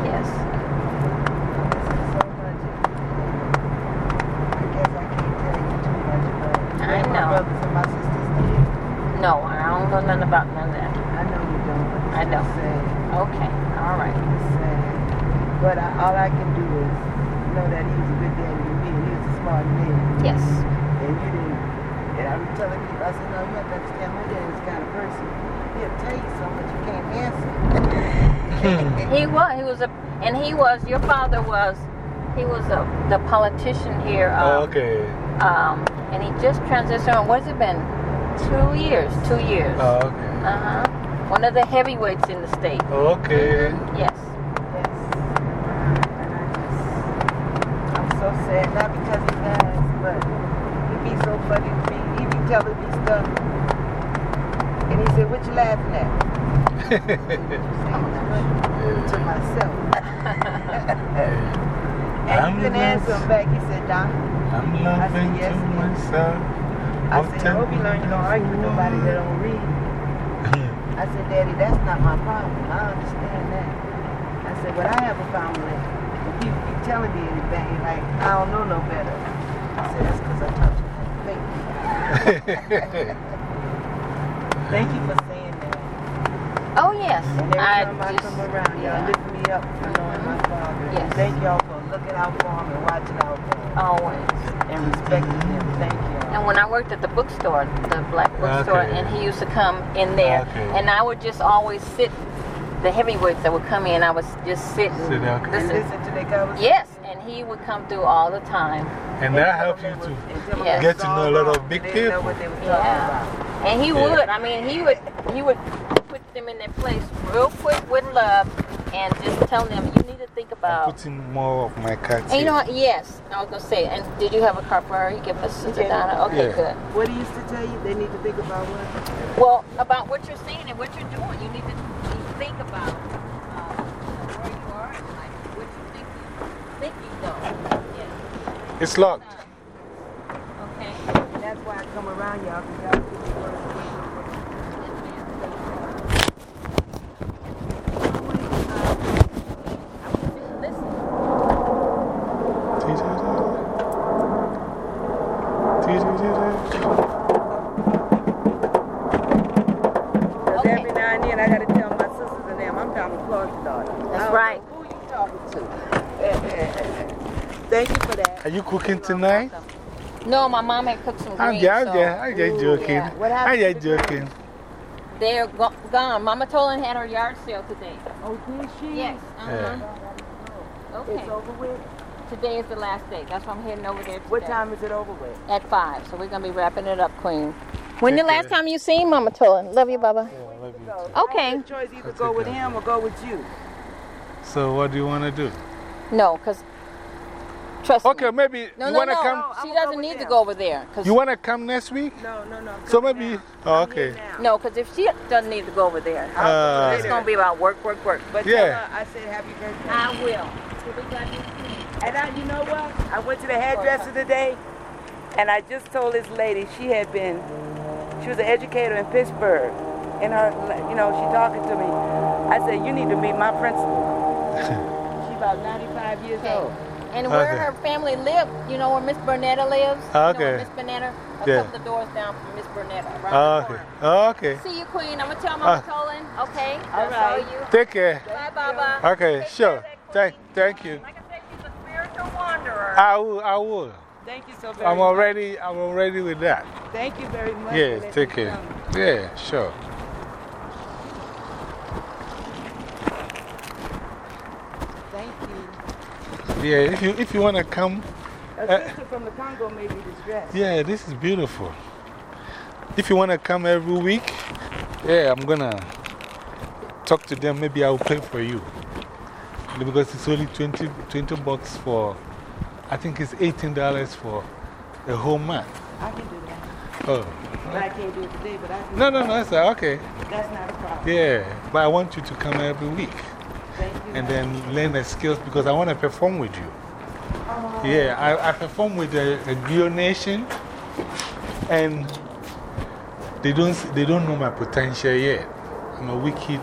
Yes. I know. No, I don't know nothing about none of that. I know you don't. I don't. Okay. All right. But I, all I can do is know that he was a good daddy to me and he was a smart man. Yes. And you didn't. And I'm telling people, I said, no, you have to understand my dad is the kind of person. He'll tell you something, but you can't answer. he was. He was a, and he was, your father was, he was a, the politician here. Oh, Um, okay. um, and he just transitioned, what's it been? Two years. Two years. Oh, okay. Uh huh. One of the heavyweights in the state. Okay. Yes. Yes. And I just, I'm so sad, not because he dies, but he'd be so funny to me. He'd be telling. And he said, What you laughing at? to myself. and I'm he couldn't answer him back. He said, Don. I'm I said, laughing yes, to myself. I said, I hope you learn you don't argue with nobody that don't read. I said, Daddy, that's not my problem. I understand that. I said, but I have a problem with If people keep telling me anything, like, I don't know no better. I said, that's because I taught you. Thank you. Thank you for saying that. Oh, yes. And every I time I just- come around, y'all lift me up for knowing my father. Yes. Thank y'all for looking out for him and watching out for him. Always. And respecting him. Thank you. And when I worked at the bookstore, the black bookstore, Okay. and he used to come in there, Okay. and I would just always sit. The heavyweights that would come in, I was just sit and Sit down. listen. And listen to their conversation. Yes, and he would come through all the time. And that helped you to Yes. get to know a lot of big people. Yeah. And he Yeah. would. I mean, he would. He would put them in their place real quick with love, and just tell them you need to think about. Putting more of my cards And you know what? Yes, I was gonna say. And did you have a card for her? You give us Sister Donna. Okay, Yeah. good. What he used to tell you, they need to think about what? Well, about what you're saying and what you're doing, you need to think about uh, where you are and like what you think think you know. Yeah. It's locked. Okay. That's why I come around y'all, because y'all give me first. Because every now and then I got to tell my sisters and them, I'm Donald Clark's daughter. That's right. Who you talking to? Thank you for that. Are you cooking tonight? No, my mom had cooked some I'm greens. just, so- I'm just joking. Yeah. What I'm happened just joking. They're go gone. Mama Tolan had her yard sale today. Oh, did she? Yes. Uh -huh. Yeah. Okay. It's over with? Today is the last day. That's why I'm heading over there today. What time is it over with? At 5. So we're going to be wrapping it up, Queen. When the last time you seen Mama Tolan? Love you, Baba. Okay. The choice either go with him or go with you. So, what do you want to do? No, because trust Okay, me. maybe No, you no, want to no. come. She doesn't need to go over there. 'cause- You want to come next week? No, no, no. So maybe. Oh, okay. No, because if she doesn't need to go over there, Uh, it's going to be about work, work, work. But Yeah. tell her I said happy birthday. I will. And I, you know what? I went to the hairdresser today, and I just told this lady she had been, she was an educator in Pittsburgh. And her, you know, she talking to me. I said, you need to meet my principal. she about 95 years old. And where Okay. her family lived, you know where Miss Burnetta lives? You know Okay. Miss Burnetta, a Yeah. couple of doors down from Miss Burnetta. Around the okay. Okay. See you, Queen. I'm going to tell Mama Ah. Tolan. Okay. All I'll saw you. Take care. Bye, Baba. Okay, sure. Thank, thank you. wanderer. I will. I will. Thank you so very I'm much. already, I'm already with that. Thank you very much. for Yes, take care. come. Yeah, sure. Thank you. Yeah, if you, if you want to come, A uh, from the Congo may be distressed. yeah, this is beautiful. If you want to come every week, yeah, I'm going to talk to them. Maybe I'll pay for you. Because it's only 20, 20 bucks for, I think it's $18 for a whole month. I can do that. Oh, But I can't do it today, but I can. no, no, no, uh, okay. That's not a problem. Yeah, but I want you to come every week. And then learn the skills because I want to perform with you. Oh. Yeah, I, I perform with the, the Geo Nation and they don't, they don't know my potential yet. I'm a wicked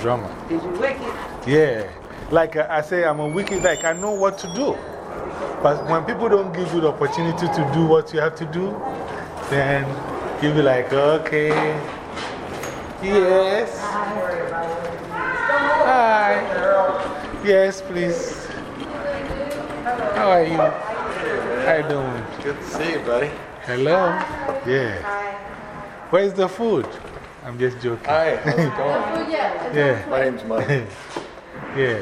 drummer. Is you wicked? Yeah, like I, I say, I'm a wicked, like I know what to do. But when people don't give you the opportunity to do what you have to do, then you'll be like, okay, yes. Hi. Yes, please. How are you? How you doing? Good to see you, buddy. Hello? Yeah. Where's the food? I'm just joking. Hi, how's it going? yeah. My name's Mike. yeah.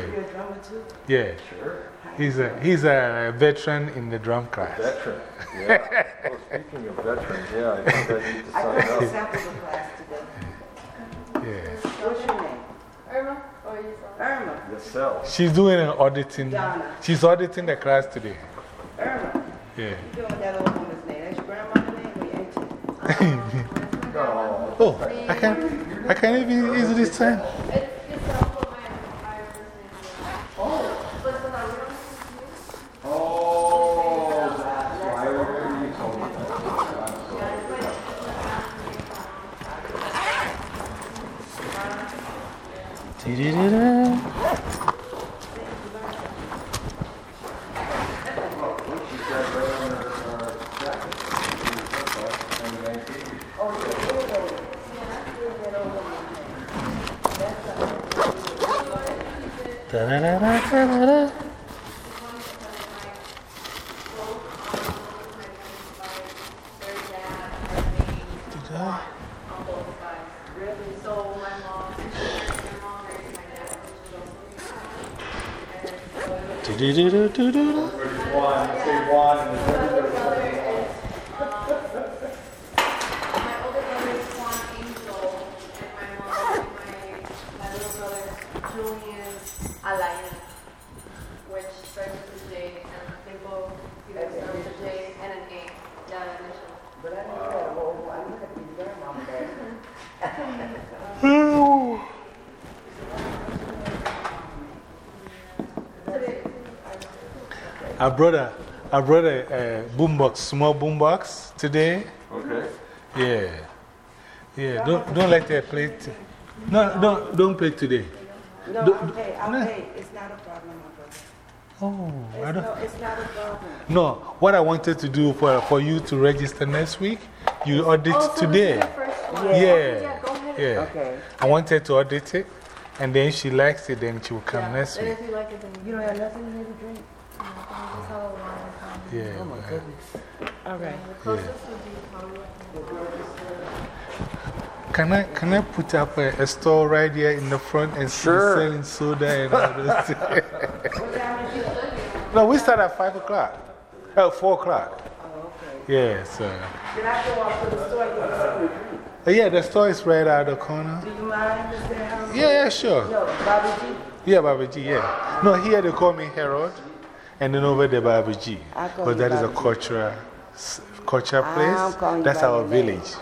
Yeah. Sure. He's a, he's a veteran in the drum class. Veteran. Yeah. oh, speaking of veterans, yeah, I think I need to I sign got up. a sample of class today. Yeah. What's your name? Irma? Or you Irma. Yourself. She's doing an auditing. Donna. She's auditing the class today. Irma. Yeah. You doing with that old woman's name? That's your grandmother's name or your auntie? oh, I can't, I can even easily sign. Da -da -da -da -da -da -da. Do do do do do do. One, say one, and then Alaya, which starts with a J, and they both either start with a J and an A, yeah, the initial. But I know that, well, I look at these grandmama I brought a, I brought a, a boombox, small boombox today. Okay. Yeah. Yeah, don't, don't let her play. t- No, don't, don't play today. No, Don't- I'll pay, I'll pay. It's not a problem, my brother. Oh, I It's don't. no, it's not a problem. No, what I wanted to do for, for you to register next week, you audit Oh, so is today. first? Yeah. Yeah. Okay, yeah, go ahead. Yeah. Okay. I wanted to audit it, and then she likes it, then she will come next week. And week. if you like it, then You don't have nothing here to drink? just have a wine or something. Yeah. Oh my goodness. All right. The closest would be probably like Can I, can I put up a, a store right here in the front and Sure. selling soda and all those things? No, we start at 5 o'clock. Oh, 4 o'clock. Oh, okay. Yeah, so. Then I go off to the store and get something to drink. Uh, Yeah, the store is right out of the corner. Do you mind, Yeah, yeah, sure. No, Bobby G. Yeah, Baba G, yeah. No, here they call me Harold, and then over there, Baba G. I call But that is a cultural, cultural place. That's our village.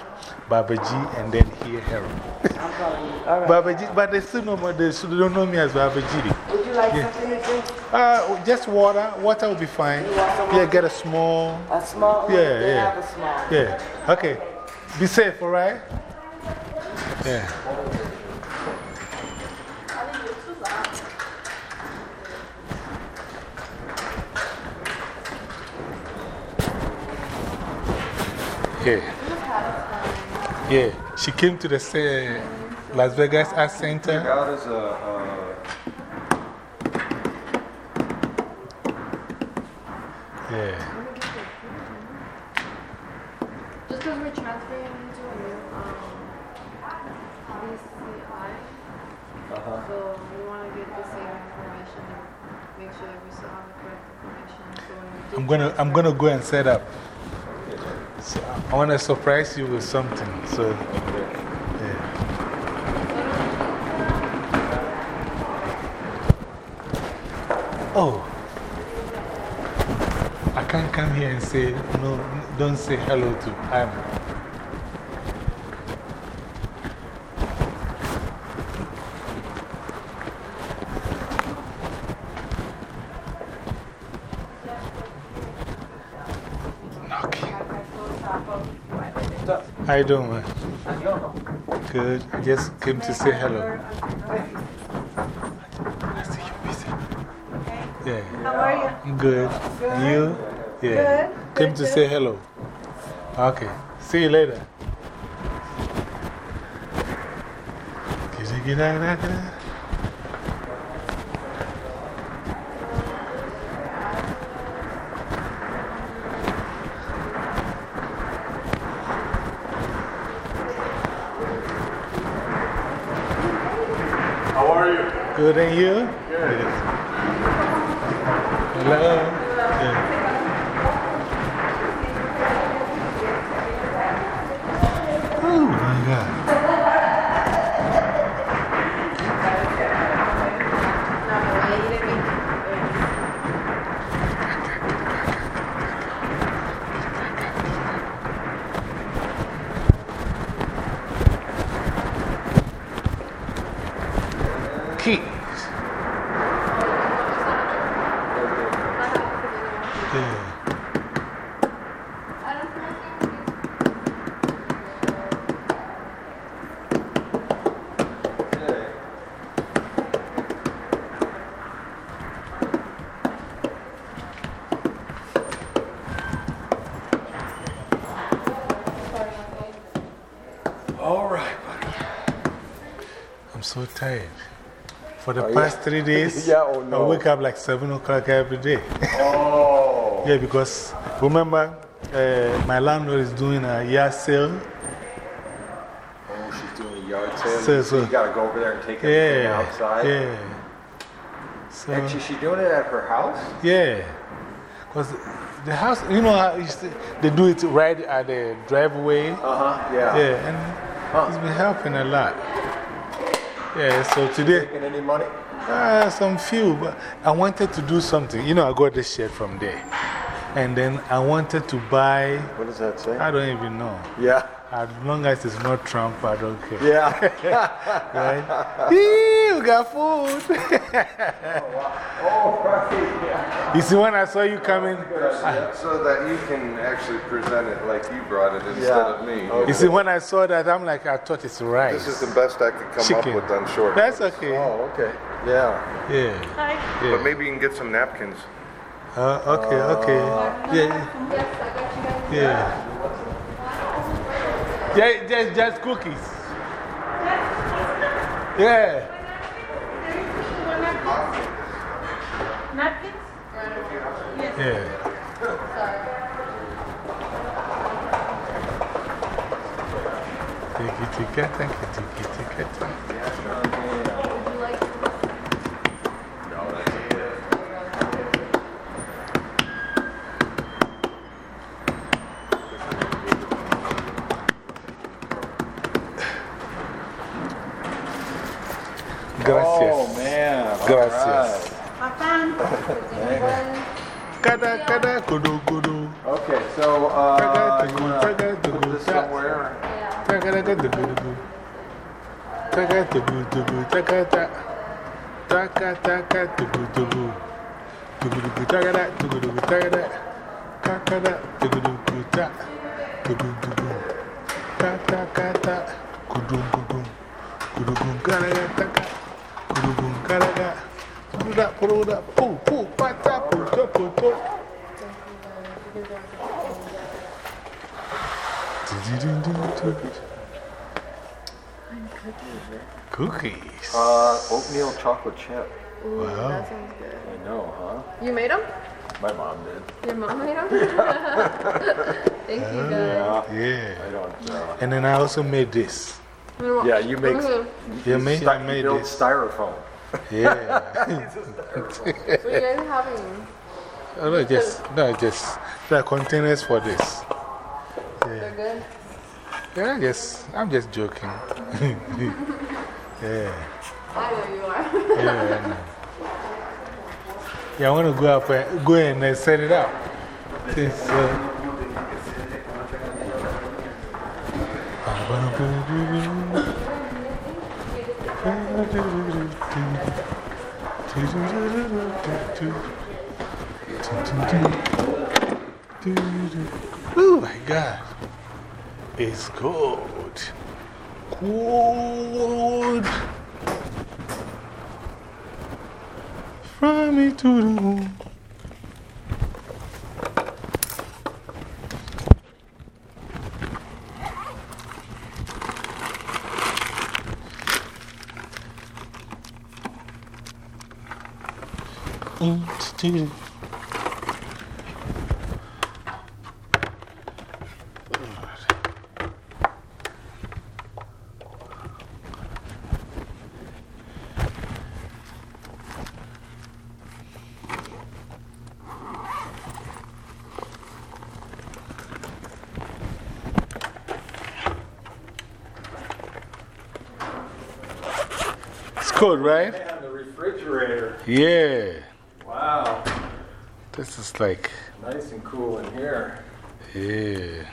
Baba G, and then here, Harold. I'm calling you. All right. Baba G, but they still know, they still don't know me as Baba G. Would you like Yeah. something to drink? Uh, just water. Water will be fine. You want some Yeah, get a small. A small? Yeah, yeah. a small. Yeah. Okay. Be safe, all right? Yeah. Yeah. Yeah. She came to the uh, Las Vegas Art Center. That is a, uh, Yeah. Just because we're transferring into a new um, BCI, Uh-huh. so we want to get the same information and make sure that we still have the correct information. So when we do I'm gonna, I'm gonna go and set up. I want to surprise you with something. So, yeah. Oh, I can't come here and say, no, don't say hello to Anne. You doing, man? Good. I just came to say hello. I see you busy. Yeah. How are you? Good. Good. You? Yeah. Good. Came Good, to say hello. Okay. See you later. Good, and you? Good. Hello. Yeah. Oh my God. Keys. Yeah. All right, buddy. I'm so tired. For the Oh, past yeah. three days, Yeah, oh, no. I wake up like 7 o'clock every day. Oh. yeah, because remember, uh, my landlord is doing a yard sale. Oh, she's doing a yard sale. So- So, you got to go over there and take everything Yeah. outside. Yeah. So, And she, she doing it at her house? yeah. Because the house, you know, how they do it right at the driveway. Uh huh, yeah. Yeah, and it's been helping a lot. Yeah, so today. Making any money? Uh, some few, but I wanted to do something. You know, I got this shirt from there. And then I wanted to buy. What does that say? I don't even know. Yeah. As long as it's not Trump, I don't care. Yeah. right? Eee, we got food. Oh, right. you see, when I saw you coming, So that you can actually present it like you brought it instead Yeah. of me. you see, when I saw that, I'm like, I thought it's rice. This is the best I could come Chicken. up with on short. That's okay. Oh, okay. Yeah. Yeah. But yeah. maybe you can get some napkins. Uh, okay, okay. Yeah. Yeah. Just, just, just cookies. Yeah. Napkins? Yeah. Tiki tika taka, tiki tika Gracias. Oh, man. Gracias. Kada, kada, kudu, kudu. Okay, so, uh, kada, kudu, kada, kudu, somewhere. Kada, kudu, kudu. Taka, tubu, tubu, taka, ta. Taka, taka, tubu, tubu. Tubu, tubu, taka, da, tubu, tubu, taka, da. Taka, da, tubu, tubu, ta. Tubu, tubu. Ta, ta, ka, ta. kudu. kudum. kudu, kudu, kada, k Kudum, karaga. Puruda, puruda, pu, pu, pata, puto, puto. Cookies. Uh, oatmeal chocolate chip. Ooh, Wow. that sounds good. I know, huh? You made them? My mom did. Your mom made them? Thank you, guys. Yeah. Yeah. I don't. Uh, And then I also made this. Yeah, you make. Mhm. You made, I made build this. styrofoam. Yeah. What are you guys having? oh, no, just, no, just the containers for this. They're good? Yeah, I guess, I'm just joking. yeah. I know you are. Yeah, I know. Yeah, I want to go up and go in and set it up. Since, uh, Oh my God. It's cold. Cold. Fly me to the moon. It's cold, right? Man, the refrigerator. Yeah. This is like, Nice and cool in here. yeah.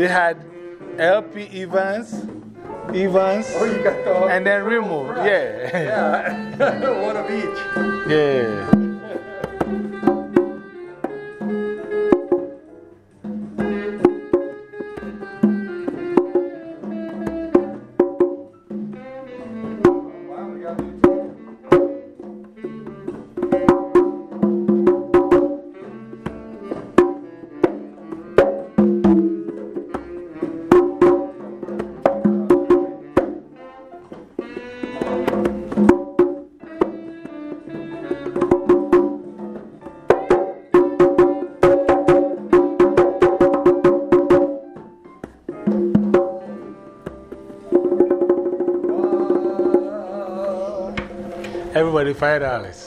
They had LP Evans, Evans, Oh, and then remove. Yeah. Yeah. One of each. Yeah. Everybody